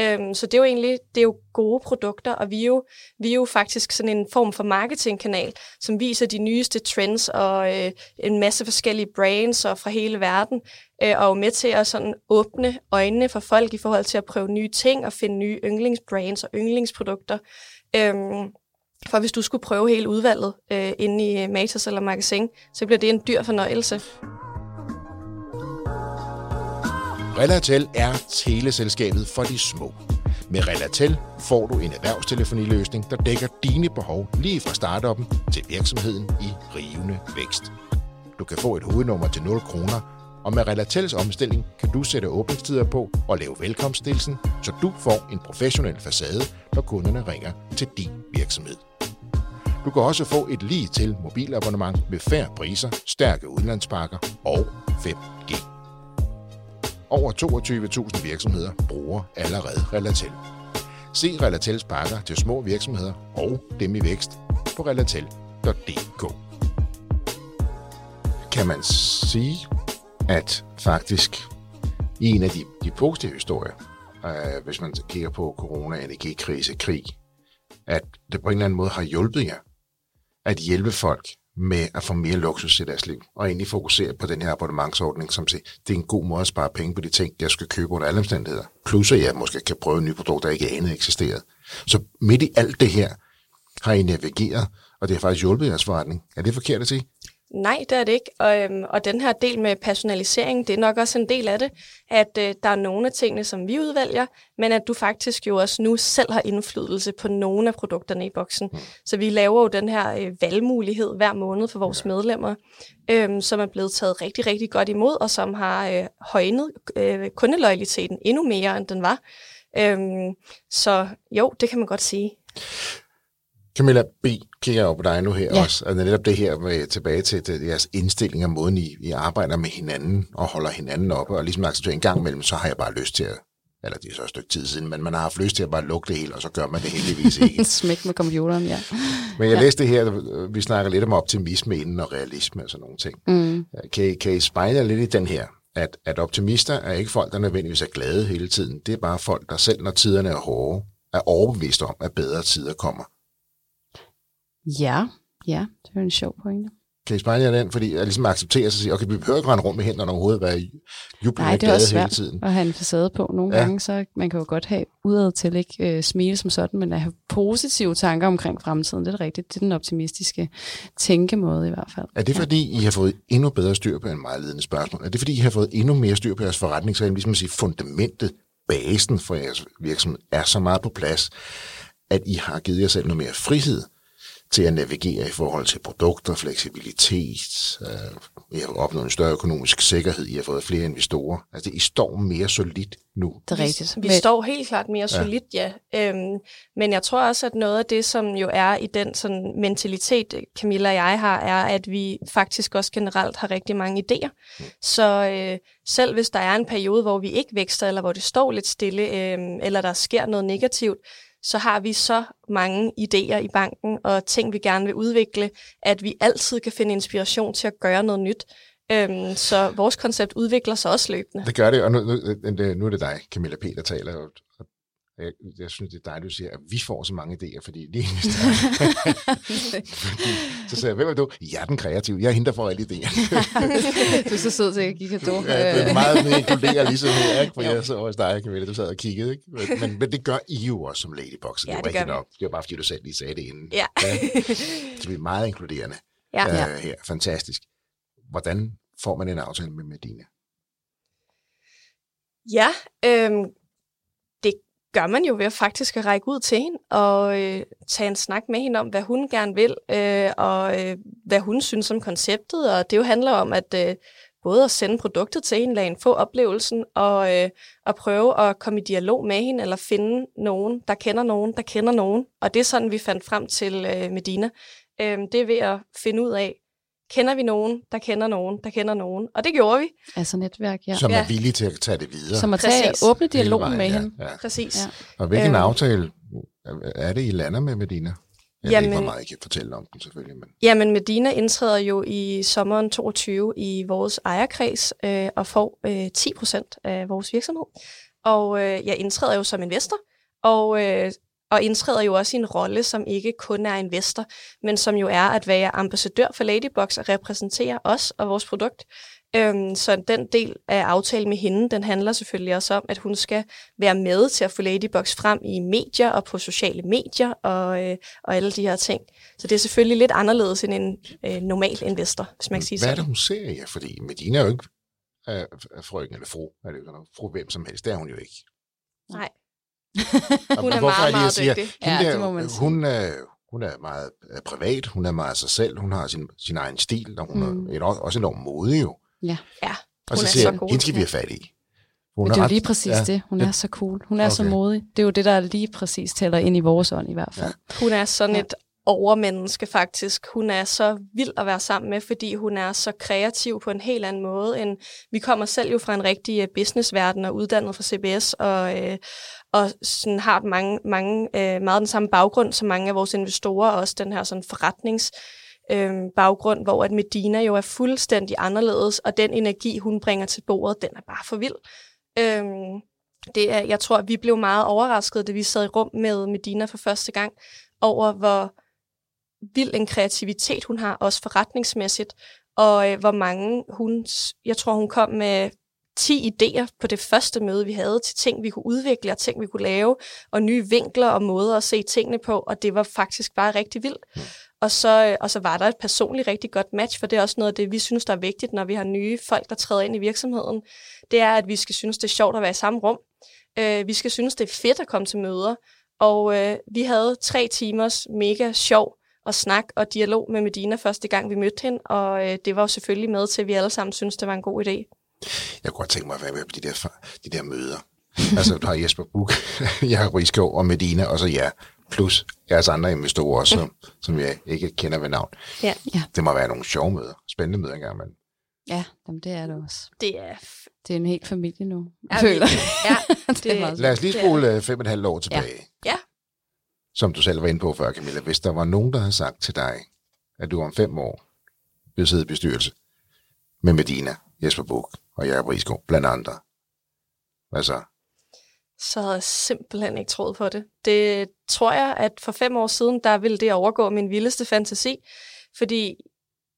Øhm, så det er jo egentlig det er jo gode produkter, og vi er jo, vi er jo faktisk sådan en form for marketingkanal, som viser de nyeste trends og øh, en masse forskellige brands og fra hele verden, øh, og er med til at sådan åbne øjnene for folk i forhold til at prøve nye ting og finde nye yndlingsbrands og yndlingsprodukter. Øhm, for hvis du skulle prøve hele udvalget øh, inde i Matas eller Magasin, så bliver det en dyr fornøjelse. Relatel er teleselskabet for de små. Med Relatel får du en erhvervstelefoniløsning, der dækker dine behov lige fra startuppen til virksomheden i rivende vækst. Du kan få et hovednummer til 0 kroner, og med Relatels omstilling kan du sætte åbningstider på og lave velkomststilsen, så du får en professionel facade, når kunderne ringer til din virksomhed. Du kan også få et lige til mobilabonnement med færre priser, stærke udlandspakker og 5G. Over 22.000 virksomheder bruger allerede Relatel. Se Relatels pakker til små virksomheder og dem i vækst på relatel.dk. Kan man sige, at faktisk i en af de, de positive historier, øh, hvis man kigger på corona, energikrise, krig, at det på en eller anden måde har hjulpet jer at hjælpe folk med at få mere luksus i deres liv, og egentlig fokusere på den her abonnementsordning, som siger, det er en god måde at spare penge på de ting, jeg skal købe under alle omstændigheder. Plus at jeg måske kan prøve nye produkter, der ikke anede eksisterede. Så midt i alt det her, har I navigeret, og det har faktisk hjulpet jeres forretning. Er det forkert at sige? Nej, det er det ikke. Og, øhm, og den her del med personalisering, det er nok også en del af det, at øh, der er nogle af tingene, som vi udvælger, men at du faktisk jo også nu selv har indflydelse på nogle af produkterne i boksen. Mm. Så vi laver jo den her øh, valgmulighed hver måned for vores medlemmer, øhm, som er blevet taget rigtig, rigtig godt imod, og som har øh, højnet øh, kundelojaliteten endnu mere, end den var. Øhm, så jo, det kan man godt sige. Camilla B. kigger jeg på dig nu her ja. også, og netop det her med tilbage til det, jeres indstilling og måden, I, I arbejder med hinanden og holder hinanden oppe, og ligesom accepterer en gang imellem, så har jeg bare lyst til at, eller det er så et stykke tid siden, men man har haft lyst til at bare lukke det hele, og så gør man det heldigvis ikke. Smæk med computeren, ja. Men jeg ja. læste det her, vi snakker lidt om optimisme inden og realisme og sådan nogle ting. Mm. Kan, I, kan I spejle lidt i den her, at, at optimister er ikke folk, der nødvendigvis er glade hele tiden. Det er bare folk, der selv, når tiderne er hårde, er overbevist om, at bedre tider kommer. Ja, ja, det er en sjov pointe. Kan I spejle jer den? Fordi jeg ligesom accepterer sig og sige, okay, vi behøver ikke rende rundt med hænderne overhovedet, være jublende Nej, det er også svært hele tiden. at have en facade på nogle ja. gange, så man kan jo godt have udad til ikke øh, smile som sådan, men at have positive tanker omkring fremtiden, det er det rigtigt. Det er den optimistiske tænkemåde i hvert fald. Er det fordi, I har fået endnu bedre styr på en meget ledende spørgsmål? Er det fordi, I har fået endnu mere styr på jeres forretning, så ligesom at sige, fundamentet, basen for jeres virksomhed er så meget på plads, at I har givet jer selv noget mere frihed til at navigere i forhold til produkter, fleksibilitet, øh, I har opnået en større økonomisk sikkerhed, I har fået flere investorer. Altså, I står mere solidt nu. Det er rigtigt. Vi, vi står helt klart mere solidt, ja. ja. Øhm, men jeg tror også, at noget af det, som jo er i den sådan, mentalitet, Camilla og jeg har, er, at vi faktisk også generelt har rigtig mange idéer. Mm. Så øh, selv hvis der er en periode, hvor vi ikke vækster, eller hvor det står lidt stille, øh, eller der sker noget negativt, så har vi så mange idéer i banken og ting, vi gerne vil udvikle, at vi altid kan finde inspiration til at gøre noget nyt. Øhm, så vores koncept udvikler sig også løbende. Det gør det, og nu, nu, nu er det dig, Camilla P., der taler, og jeg, jeg synes, det er dig, du siger, at vi får så mange idéer, fordi lige Så sagde jeg, hvem er du? Jeg er den kreative. Jeg er hende, der får alle idéer. du er så sød til at give kado. Ja, det er meget mere inkluderer ligesom her, ikke? for jeg så også dig, Camilla, du sad og kiggede. Ikke? Men, men det gør I jo også som Ladybox, ja, det er rigtigt nok. Det var bare, fordi du selv lige sagde det inden. Ja. ja. Så vi er meget inkluderende ja. uh, her. Fantastisk. Hvordan får man en aftale med Medina? Ja, øhm, gør man jo ved at faktisk at række ud til hende og øh, tage en snak med hende om, hvad hun gerne vil, øh, og øh, hvad hun synes om konceptet. Og det jo handler om at øh, både at sende produktet til hende, lade hende få oplevelsen, og øh, at prøve at komme i dialog med hende, eller finde nogen, der kender nogen, der kender nogen. Og det er sådan, vi fandt frem til øh, Medina. Øh, det er ved at finde ud af, kender vi nogen, der kender nogen, der kender nogen. Og det gjorde vi. Altså netværk, ja. Som er villige til at tage det videre. Som at tage Præcis. åbne dialogen vejen, med ja, hende. Ja. Præcis. Ja. Og hvilken Øhm. aftale er det, I lander med Medina? Jeg Jamen, ved ikke, hvor meget I kan fortælle om den selvfølgelig, men Jamen, Medina indtræder jo i sommeren 22 i vores ejerkreds øh, og får øh, 10 procent af vores virksomhed. Og øh, jeg indtræder jo som investor, og, øh, og indtræder jo også i en rolle, som ikke kun er investor, men som jo er at være ambassadør for Ladybox og repræsentere os og vores produkt. Øhm, så den del af aftalen med hende, den handler selvfølgelig også om, at hun skal være med til at få Ladybox frem i medier og på sociale medier og, øh, og alle de her ting. Så det er selvfølgelig lidt anderledes end en øh, normal investor, hvis man kan sige hvad er det, hun ser jer? Fordi Medina er jo ikke øh, frøken eller fru, er det jo fru hvem som helst, det er hun jo ikke. Nej. Og Hun er meget, meget siger, dygtig. hende Ja, der, det må man sige. hun, er, hun er meget øh, privat, hun er meget sig selv, hun har sin, sin egen stil, og hun Mm. er også enormt modig jo. Ja. Ja, Og Hun så er siger så jeg, god. hende skal vi have fat i. Hun Men det er jo ret- lige præcis ja, ja, det. Hun er så cool. Hun er okay. så modig. Det er jo det, der lige præcis tæller ind i vores ånd i hvert fald. Hun er sådan Ja. et overmenneske faktisk. Hun er så vild at være sammen med, fordi hun er så kreativ på en helt anden måde end... Vi kommer selv jo fra en rigtig øh, businessverden og uddannet fra CBS, og, øh, og sådan har mange, mange, øh, meget den samme baggrund som mange af vores investorer, og også den her sådan forretnings øh, baggrund, hvor at Medina jo er fuldstændig anderledes, og den energi, hun bringer til bordet, den er bare for vild. Øhm, det er, jeg tror, at vi blev meget overrasket, da vi sad i rum med Medina for første gang, over hvor vild en kreativitet hun har, også forretningsmæssigt, og øh, hvor mange hun, jeg tror hun kom med 10 idéer på det første møde, vi havde til ting, vi kunne udvikle og ting, vi kunne lave, og nye vinkler og måder at se tingene på, og det var faktisk bare rigtig vildt. Og så, øh, og så var der et personligt rigtig godt match, for det er også noget af det, vi synes, der er vigtigt, når vi har nye folk, der træder ind i virksomheden. Det er, at vi skal synes, det er sjovt at være i samme rum. Øh, vi skal synes, det er fedt at komme til møder. Og øh, vi havde tre timers mega sjov og snak og dialog med Medina første gang, vi mødte hende, og øh, det var jo selvfølgelig med til, at vi alle sammen synes det var en god idé. Jeg kunne godt tænke mig at være med på de der, de der møder. altså, du har Jesper Buk, Jacob Riskov og Medina, og så jer, plus jeres andre investorer også, som, som jeg ikke kender ved navn. Ja. Ja. Det må være nogle sjove møder, spændende møder engang, men Ja, jamen, det er det også. Det er... F- Det er en hel familie nu, Ja, jeg føler. ja, det er meget Lad os lige Det er- spole øh, fem og et halvt år tilbage. Ja. Som du selv var inde på før, Camilla. Hvis der var nogen, der havde sagt til dig, at du om fem år vil sidde i bestyrelse med Medina, Jesper Buk og Jacob Risko, blandt andre. Hvad så? så havde jeg simpelthen ikke troet på det. Det tror jeg, at for fem år siden, der ville det overgå min vildeste fantasi. Fordi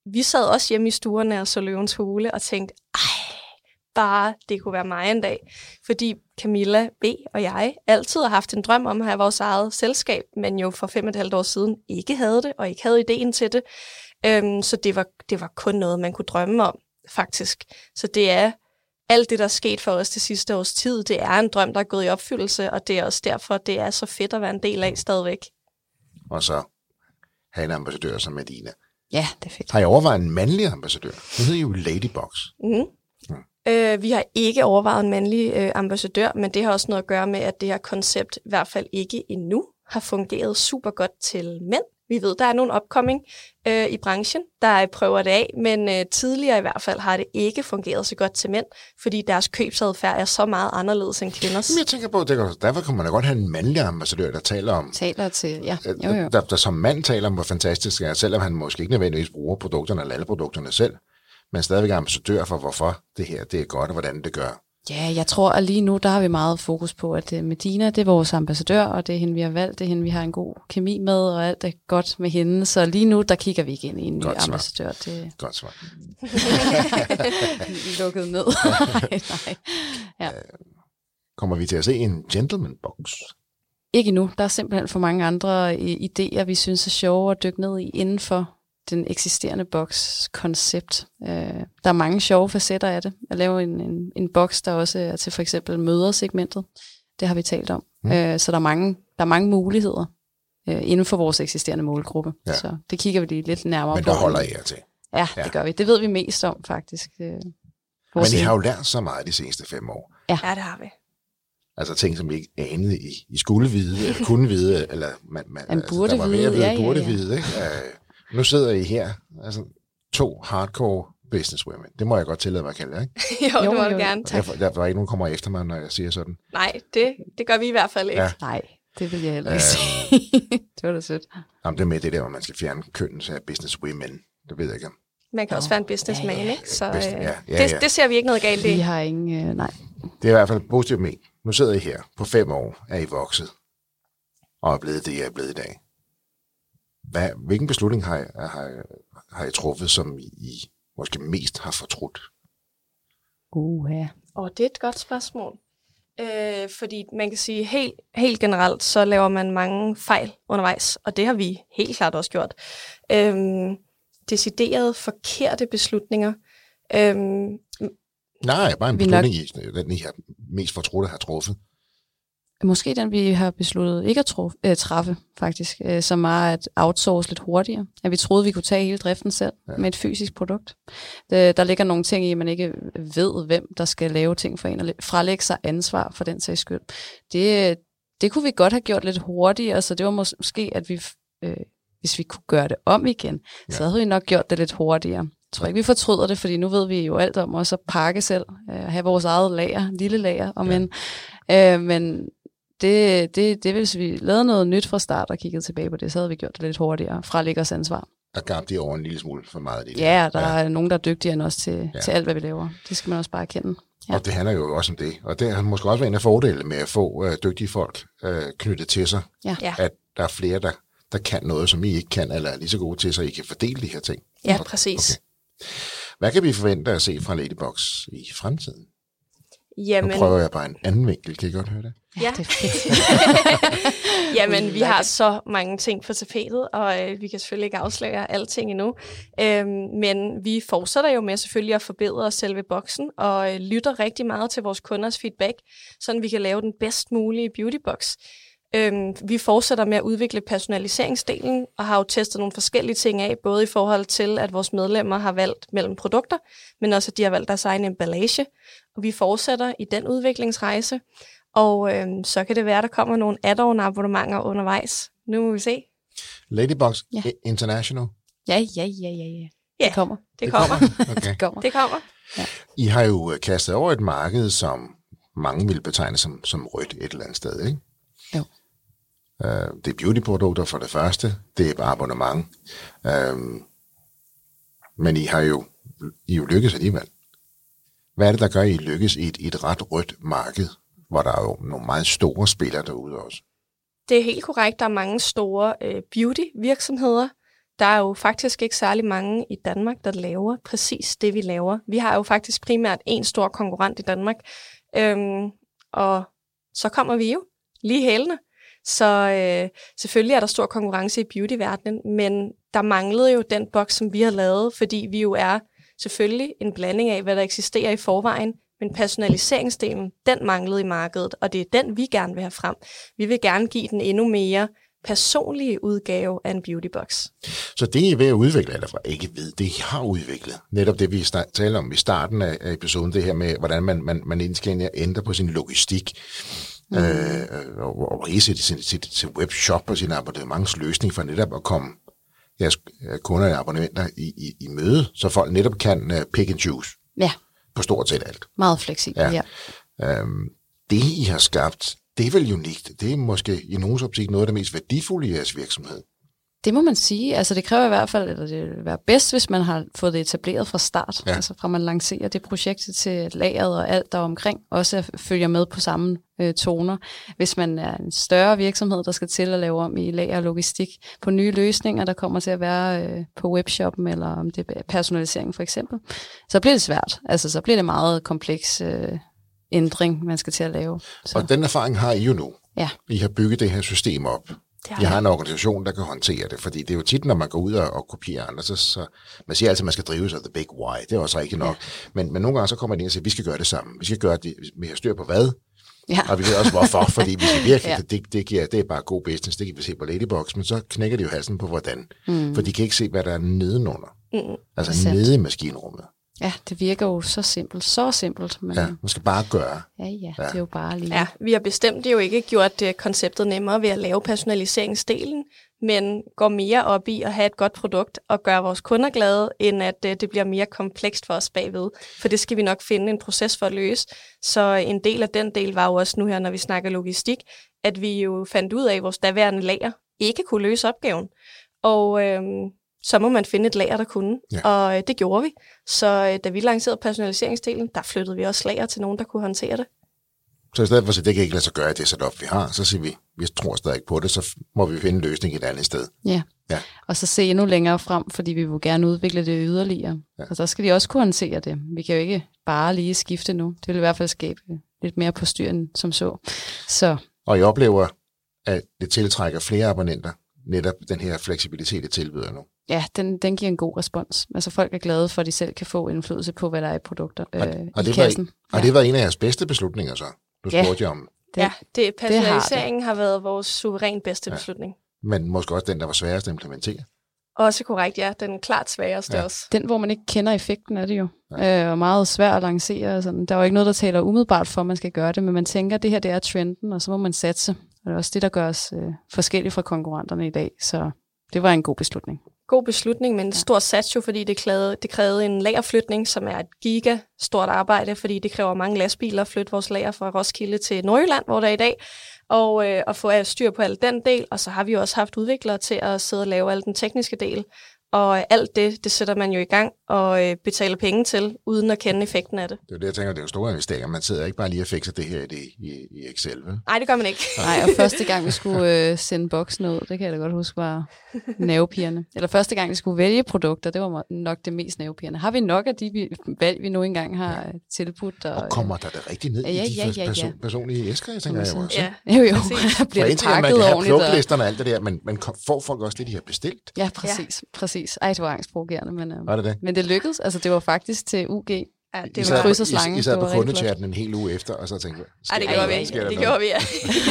vi sad også hjemme i stuerne og så løvens hule og tænkte, ej, bare det kunne være mig en dag. Fordi Camilla B. og jeg altid har haft en drøm om at have vores eget selskab, men jo for fem og et halvt år siden ikke havde det, og ikke havde ideen til det. Øhm, så det var, det var kun noget, man kunne drømme om, faktisk. Så det er alt det, der er sket for os det sidste års tid, det er en drøm, der er gået i opfyldelse, og det er også derfor, det er så fedt at være en del af stadigvæk. Og så have en ambassadør som Medina. Ja, det er fedt. Har I overvejet en mandlig ambassadør? Hun hedder jo Ladybox. Mm. Øh, vi har ikke overvejet en mandlig øh, ambassadør, men det har også noget at gøre med, at det her koncept i hvert fald ikke endnu har fungeret super godt til mænd. Vi ved, der er nogle upcoming øh, i branchen, der prøver det af, men øh, tidligere i hvert fald har det ikke fungeret så godt til mænd, fordi deres købsadfærd er så meget anderledes end kvinders. Men jeg tænker på, at det derfor kan man da godt have en mandlig ambassadør, der taler om, Taler til, ja, jo der, jo. der, der som mand taler om, hvor fantastisk det er, selvom han måske ikke nødvendigvis bruger produkterne eller alle produkterne selv, men stadigvæk er ambassadør for, hvorfor det her det er godt, og hvordan det gør. Ja, jeg tror, at lige nu, der har vi meget fokus på, at øh, Medina, det er vores ambassadør, og det er hende, vi har valgt, det er hende, vi har en god kemi med, og alt er godt med hende. Så lige nu, der kigger vi ikke ind i en ny Godt svar. ambassadør. Det Godt svar. lukket ned. nej, nej. Ja. Kommer vi til at se en gentleman box? Ikke endnu. Der er simpelthen for mange andre øh, idéer, vi synes er sjove at dykke ned i inden for den eksisterende boks koncept. Øh, der er mange sjove facetter af det. At lave en, en, en boks, der også er til for eksempel mødersegmentet. Det har vi talt om. Mm. Øh, så der er mange, der er mange muligheder øh, inden for vores eksisterende målgruppe. Ja. Så det kigger vi lige lidt nærmere Men på. der holder I jer til. Ja, Ja. det gør vi. Det ved vi mest om, faktisk. Øh, Men I har jo lært så meget de seneste fem år. Ja, det har vi. Altså ting, som I ikke anede, I, I skulle vide, eller kunne vide, eller man, man, Man burde der var ved vide, at vide, ja, ja, burde ja. vide. Ikke? Nu sidder I her. Altså, to hardcore businesswomen. Det må jeg godt tillade mig at kalde jer, ikke? jo, Jo, det må jo, du gerne. Der, der, der er ikke nogen, der kommer efter mig, når jeg siger sådan. Nej, det, det gør vi i hvert fald ikke. Ja. Ja. Nej, det vil jeg heller ikke sige. det var da sødt. Jamen, det er med det der, hvor man skal fjerne kønnen, så er businesswomen. Det ved jeg ikke. om. Man kan også Nå. være en businessman, Ja, ja. ikke? Så Bedst- øh, ja, ja, det, ja. det ser vi ikke noget galt Vi i. har ingen... Øh, nej. Det er i hvert fald positivt med. Nu sidder I her. På fem år er I vokset. Og er blevet det, jeg er blevet i dag. Hvad, hvilken beslutning har I, har, har I truffet, som I måske mest har fortrudt? Uha. Og det er et godt spørgsmål. Øh, fordi man kan sige, helt, helt generelt, så laver man mange fejl undervejs, og det har vi helt klart også gjort. Øhm, deciderede forkerte beslutninger. Øhm, Nej, bare en Vi nok- beslutning, I, den I har mest fortrudt har truffet. Måske den, vi har besluttet ikke at tro, øh, træffe, faktisk, øh, som er at outsource lidt hurtigere. At vi troede, vi kunne tage hele driften selv Ja. med et fysisk produkt. Det, der ligger nogle ting i, at man ikke ved, hvem der skal lave ting for en, og frelægge sig ansvar for den sags skyld. Det, det kunne vi godt have gjort lidt hurtigere, så det var mås- måske, at vi, øh, hvis vi kunne gøre det om igen, ja. så havde vi nok gjort det lidt hurtigere. Jeg tror ikke, vi fortryder det, fordi nu ved vi jo alt om også at pakke selv, øh, have vores eget lager, lille lager, om Ja. end. Øh, men det, det, det, hvis vi lavede noget nyt fra start og kiggede tilbage på det, så havde vi gjort det lidt hurtigere fra os ansvar. Der gab de over en lille smule for meget af det. Ja, der ja. er nogen, der er dygtigere end os til, Ja. til alt, hvad vi laver. Det skal man også bare erkende. Ja. Ja. Og det handler jo også om det. Og det har måske også været en af fordelene med at få øh, dygtige folk øh, knyttet til sig. Ja. Ja. At der er flere, der, der kan noget, som I ikke kan, eller er lige så gode til, så I kan fordele de her ting. ja, præcis. Okay. Hvad kan vi forvente at se fra Ladybox i fremtiden? Nu Jamen, prøver jeg bare en anden vinkel. Kan I godt høre det? Ja. Det er fedt. Jamen, vi har så mange ting på tapetet, og øh, vi kan selvfølgelig ikke afsløre alting endnu. Øhm, men vi fortsætter jo med selvfølgelig at forbedre selve boksen, og øh, lytter rigtig meget til vores kunders feedback, så vi kan lave den bedst mulige beautybox. Øhm, vi fortsætter med at udvikle personaliseringsdelen, og har jo testet nogle forskellige ting af, både i forhold til, at vores medlemmer har valgt mellem produkter, men også at de har valgt deres egen emballage. Og vi fortsætter i den udviklingsrejse, og øhm, så kan det være, at der kommer nogle add-on abonnementer undervejs. Nu må vi se. Ladybox Ja. International. Ja, ja, ja, ja, ja. Ja, Det kommer. Det kommer. Okay. Det kommer. Det kommer. I har jo øh, kastet over et marked, som mange vil betegne som, som rødt et eller andet sted, ikke? Jo. Uh, det er beautyprodukter for det første. Det er bare abonnement. Uh, men I har jo, I jo lykkes alligevel. Hvad er det, der gør, at I lykkes i et, i et ret rødt marked, hvor der er jo nogle meget store spillere derude også? Det er helt korrekt. Der er mange store øh, beauty-virksomheder. Der er jo faktisk ikke særlig mange i Danmark, der laver præcis det, vi laver. Vi har jo faktisk primært en stor konkurrent i Danmark. Øhm, og så kommer vi jo lige hælende. Så øh, selvfølgelig er der stor konkurrence i beautyverdenen, men der manglede jo den boks, som vi har lavet, fordi vi jo er selvfølgelig en blanding af, hvad der eksisterer i forvejen, men personaliseringsdelen, den manglede i markedet, og det er den, vi gerne vil have frem. Vi vil gerne give den endnu mere personlige udgave af en beautybox. Så det, I er ved at udvikle, eller ikke ved, det I har udviklet, netop det, vi talte om i starten af episoden, det her med, hvordan man, man, man egentlig skal ændre på sin logistik, mm. øh, og, og resætte sin, sit, sit webshop og sin abonnementsløsning for netop at komme jeres øh, kunder og abonnenter i, i, i møde, så folk netop kan uh, pick and choose Ja, på stort set alt. meget fleksibelt. Ja. ja. Øhm, det, I har skabt, det er vel unikt. Det er måske i nogens optik noget af det mest værdifulde i jeres virksomhed. Det må man sige. Altså det kræver i hvert fald, eller det vil være bedst, hvis man har fået det etableret fra start. Ja. Altså fra man lancerer det projekt til lageret og alt der omkring, også at følger med på samme øh, toner. Hvis man er en større virksomhed, der skal til at lave om i lager og logistik på nye løsninger, der kommer til at være øh, på webshoppen, eller om det er personalisering for eksempel, så bliver det svært. Altså så bliver det meget kompleks øh, ændring, man skal til at lave. Så. Og den erfaring har I jo nu. Ja. I har bygget det her system op. Det I har en organisation, der kan håndtere det, fordi det er jo tit, når man går ud og, og kopierer andre, så, så man siger altid, at man skal drive sig the big why. Det er også rigtigt nok. Ja. Men, men nogle gange så kommer de ind og siger, at vi skal gøre det sammen. Vi skal gøre det, vi har styr på hvad, Ja. og vi ved også hvorfor, fordi vi skal virkelig, ja. Det, det, giver, det er bare god business, det kan vi se på Ladybox, men så knækker de jo halsen på hvordan. Mm. For de kan ikke se, hvad der er nedenunder. Mm. Altså nede i maskinrummet. Ja, det virker jo så simpelt, så simpelt. Men Ja, man skal bare gøre. ja, ja, Ja. det er jo bare lige... Ja, vi har bestemt jo ikke gjort uh, konceptet nemmere ved at lave personaliseringsdelen, men går mere op i at have et godt produkt og gøre vores kunder glade, end at uh, det bliver mere komplekst for os bagved. For det skal vi nok finde en proces for at løse. Så en del af den del var jo også nu her, når vi snakker logistik, at vi jo fandt ud af, at vores daværende lager ikke kunne løse opgaven. Og øhm, så må man finde et lager, der kunne. Ja. Og øh, det gjorde vi. Så øh, da vi lancerede personaliseringsdelen, der flyttede vi også lager til nogen, der kunne håndtere det. Så i stedet for at sige, det kan ikke lade sig gøre det setup, vi har, så siger vi, vi tror stadig ikke på det, så må vi finde en løsning et andet sted. Ja. Ja. Og så se endnu længere frem, fordi vi vil gerne udvikle det yderligere. Ja. Og så skal de også kunne håndtere det. Vi kan jo ikke bare lige skifte nu. Det vil i hvert fald skabe lidt mere på styren som så. Så Og jeg oplever, at det tiltrækker flere abonnenter, netop den her fleksibilitet, det tilbyder nu. Ja, den, den giver en god respons. Altså folk er glade for, at de selv kan få indflydelse på, hvad der er i produkter øh, og i det var- kassen. Og ja. det var en af jeres bedste beslutninger så. Du Ja. spurgte jeg om, Det, ja, det, personaliseringen det. har, har været vores suveræn bedste Ja. ja. beslutning. men måske også den, der var sværest at implementere. Også korrekt, ja. Den er klart sværeste Ja. ja. også. Den, hvor man ikke kender effekten af det jo, øh, og meget svært at lancere. og Sådan. Der er jo ikke noget, der taler umiddelbart for, at man skal gøre det, men man tænker, at det her det er trenden, og så må man satse. Og det er også det, der gør os øh, forskellige fra konkurrenterne i dag. Så det var en god beslutning. God beslutning, men en stor sats jo, fordi det krævede, det krævede en lagerflytning, som er et giga stort arbejde, fordi det kræver mange lastbiler at flytte vores lager fra Roskilde til Nordjylland, hvor der er i dag, og øh, at få styr på alt den del, og så har vi jo også haft udviklere til at sidde og lave al den tekniske del, og alt det, det sætter man jo i gang og øh, betaler penge til, uden at kende effekten af det. Det er jo det, jeg tænker, det er jo store investeringer. Man sidder ikke bare lige og fikser det her i, det- i, i Excel, vel? Nej, det gør man ikke. Nej, og første gang, vi skulle øh, sende boksen ud, det kan jeg da godt huske, var nervepigerne. Eller første gang, vi skulle vælge produkter, det var nok det mest nervepigerne. Har vi nok af de vi, valg, vi nu engang har ja. tilbudt? Og, Og kommer der det rigtig ned Ja, i ja, de ja, ja, perso- ja. personlige æsker, jeg tænker jeg jo også. Ja, jo, jo, præcis. bliver det er, at man pakket kan have og- pluklisterne og alt det der, men, men kom- får folk også det, de har bestilt? Ja, præcis, ja. præcis. Ej, det var angstprovokerende, men, øh, Var det det? men det lykkedes. Altså, det var faktisk til UG. Ja, det sad, var... kryds og slange. I sad Det på kundechatten en hel uge efter, og så tænkte jeg, Ej, det sker gjorde vi. Det noget? gjorde vi, ja.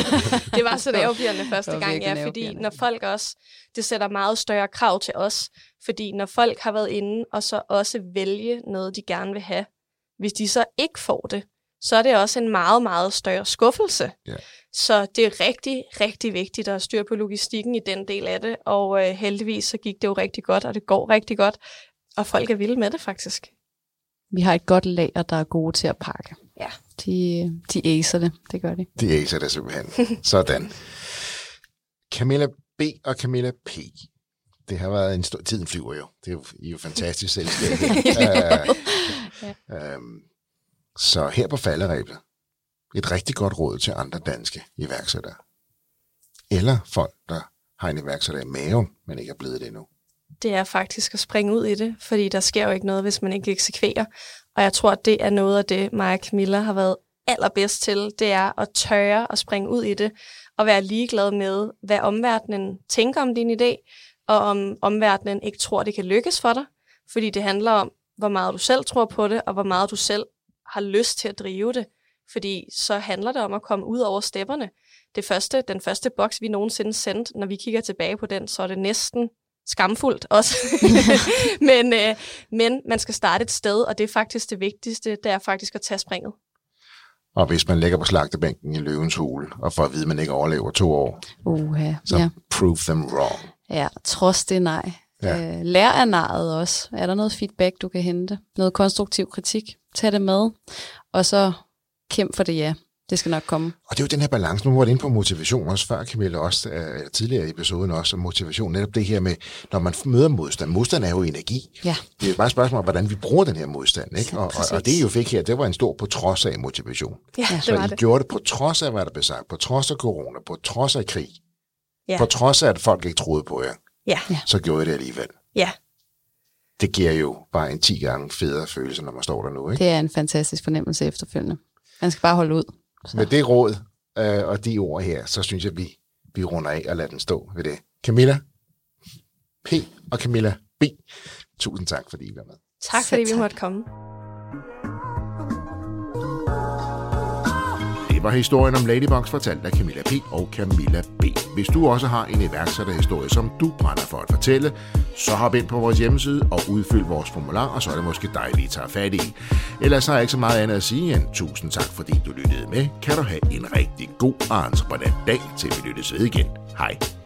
det var så nervepirrende første Det gang, ja, fordi når folk også, det sætter meget større krav til os, fordi når folk har været inde og så også vælge noget, de gerne vil have, hvis de så ikke får det, så er det også en meget, meget større skuffelse. Ja. Så det er rigtig, rigtig vigtigt at have styr på logistikken i den del af det, og øh, heldigvis så gik det jo rigtig godt, og det går rigtig godt, og folk er vilde med det faktisk. Vi har et godt lager, der er gode til at pakke. Ja. De, de acer det, det gør de. De æser det simpelthen. Sådan. Camilla B og Camilla P. Det har været en stor... Tiden flyver jo. Det er jo, I er jo fantastisk selskab. uh, um, så her på falderæbet, et rigtig godt råd til andre danske iværksættere. Eller folk, der har en iværksætter i maven, men ikke er blevet det endnu. det er faktisk at springe ud i det, fordi der sker jo ikke noget, hvis man ikke eksekverer. Og jeg tror, at det er noget af det, Maja Camilla har været allerbedst til, det er at tørre at springe ud i det, og være ligeglad med, hvad omverdenen tænker om din idé, og om omverdenen ikke tror, det kan lykkes for dig. Fordi det handler om, hvor meget du selv tror på det, og hvor meget du selv har lyst til at drive det. Fordi så handler det om at komme ud over stepperne. Det første, den første boks, vi nogensinde sendte, når vi kigger tilbage på den, så er det næsten skamfuldt også. men, øh, men man skal starte et sted, og det er faktisk det vigtigste, det er faktisk at tage springet. Og hvis man ligger på slagtebænken i løvens hule, og får at vide, at man ikke overlever to år, Uha, så ja. prove them wrong. ja. Trods det nej. Ja. Øh, lær af naret også. Er der noget feedback, du kan hente? Noget konstruktiv kritik? Tag det med. Og så kæmp for det ja. Det skal nok komme. Og det er jo den her balance, nu var det inde på motivation også før, Camilla, også øh, tidligere i episoden også, om motivation, netop det her med, når man møder modstand. Modstand er jo energi. Ja. Det er jo bare et spørgsmål om, hvordan vi bruger den her modstand. Ikke? Ja, Og, og, og det, I jo fik her, det var en stor på trods af motivation. Ja, Ja, det Så var I det. gjorde det på trods af, hvad der blev sagt, på trods af corona, på trods af krig, Ja. på trods af, at folk ikke troede på jer, Ja, så gjorde I det alligevel. ja. Det giver jo bare en 10 gange federe følelse, når man står der nu. Ikke? Det er en fantastisk fornemmelse efterfølgende. Man skal bare holde ud. Med det råd øh, og de ord her, så synes jeg, vi, vi runder af og lader den stå ved det. Camilla P. og Camilla B. Tusind tak, fordi I var med. Tak fordi vi måtte komme. Det var historien om Ladybox fortalt af Camilla P. og Camilla B. Hvis du også har en iværksætterhistorie, som du brænder for at fortælle, så hop ind på vores hjemmeside og udfyld vores formular, og så er det måske dig, vi tager fat i. Ellers har jeg ikke så meget andet at sige end tusind tak, fordi du lyttede med. Kan du have en rigtig god og entreprenant dag, til vi lyttes ved igen. Hej.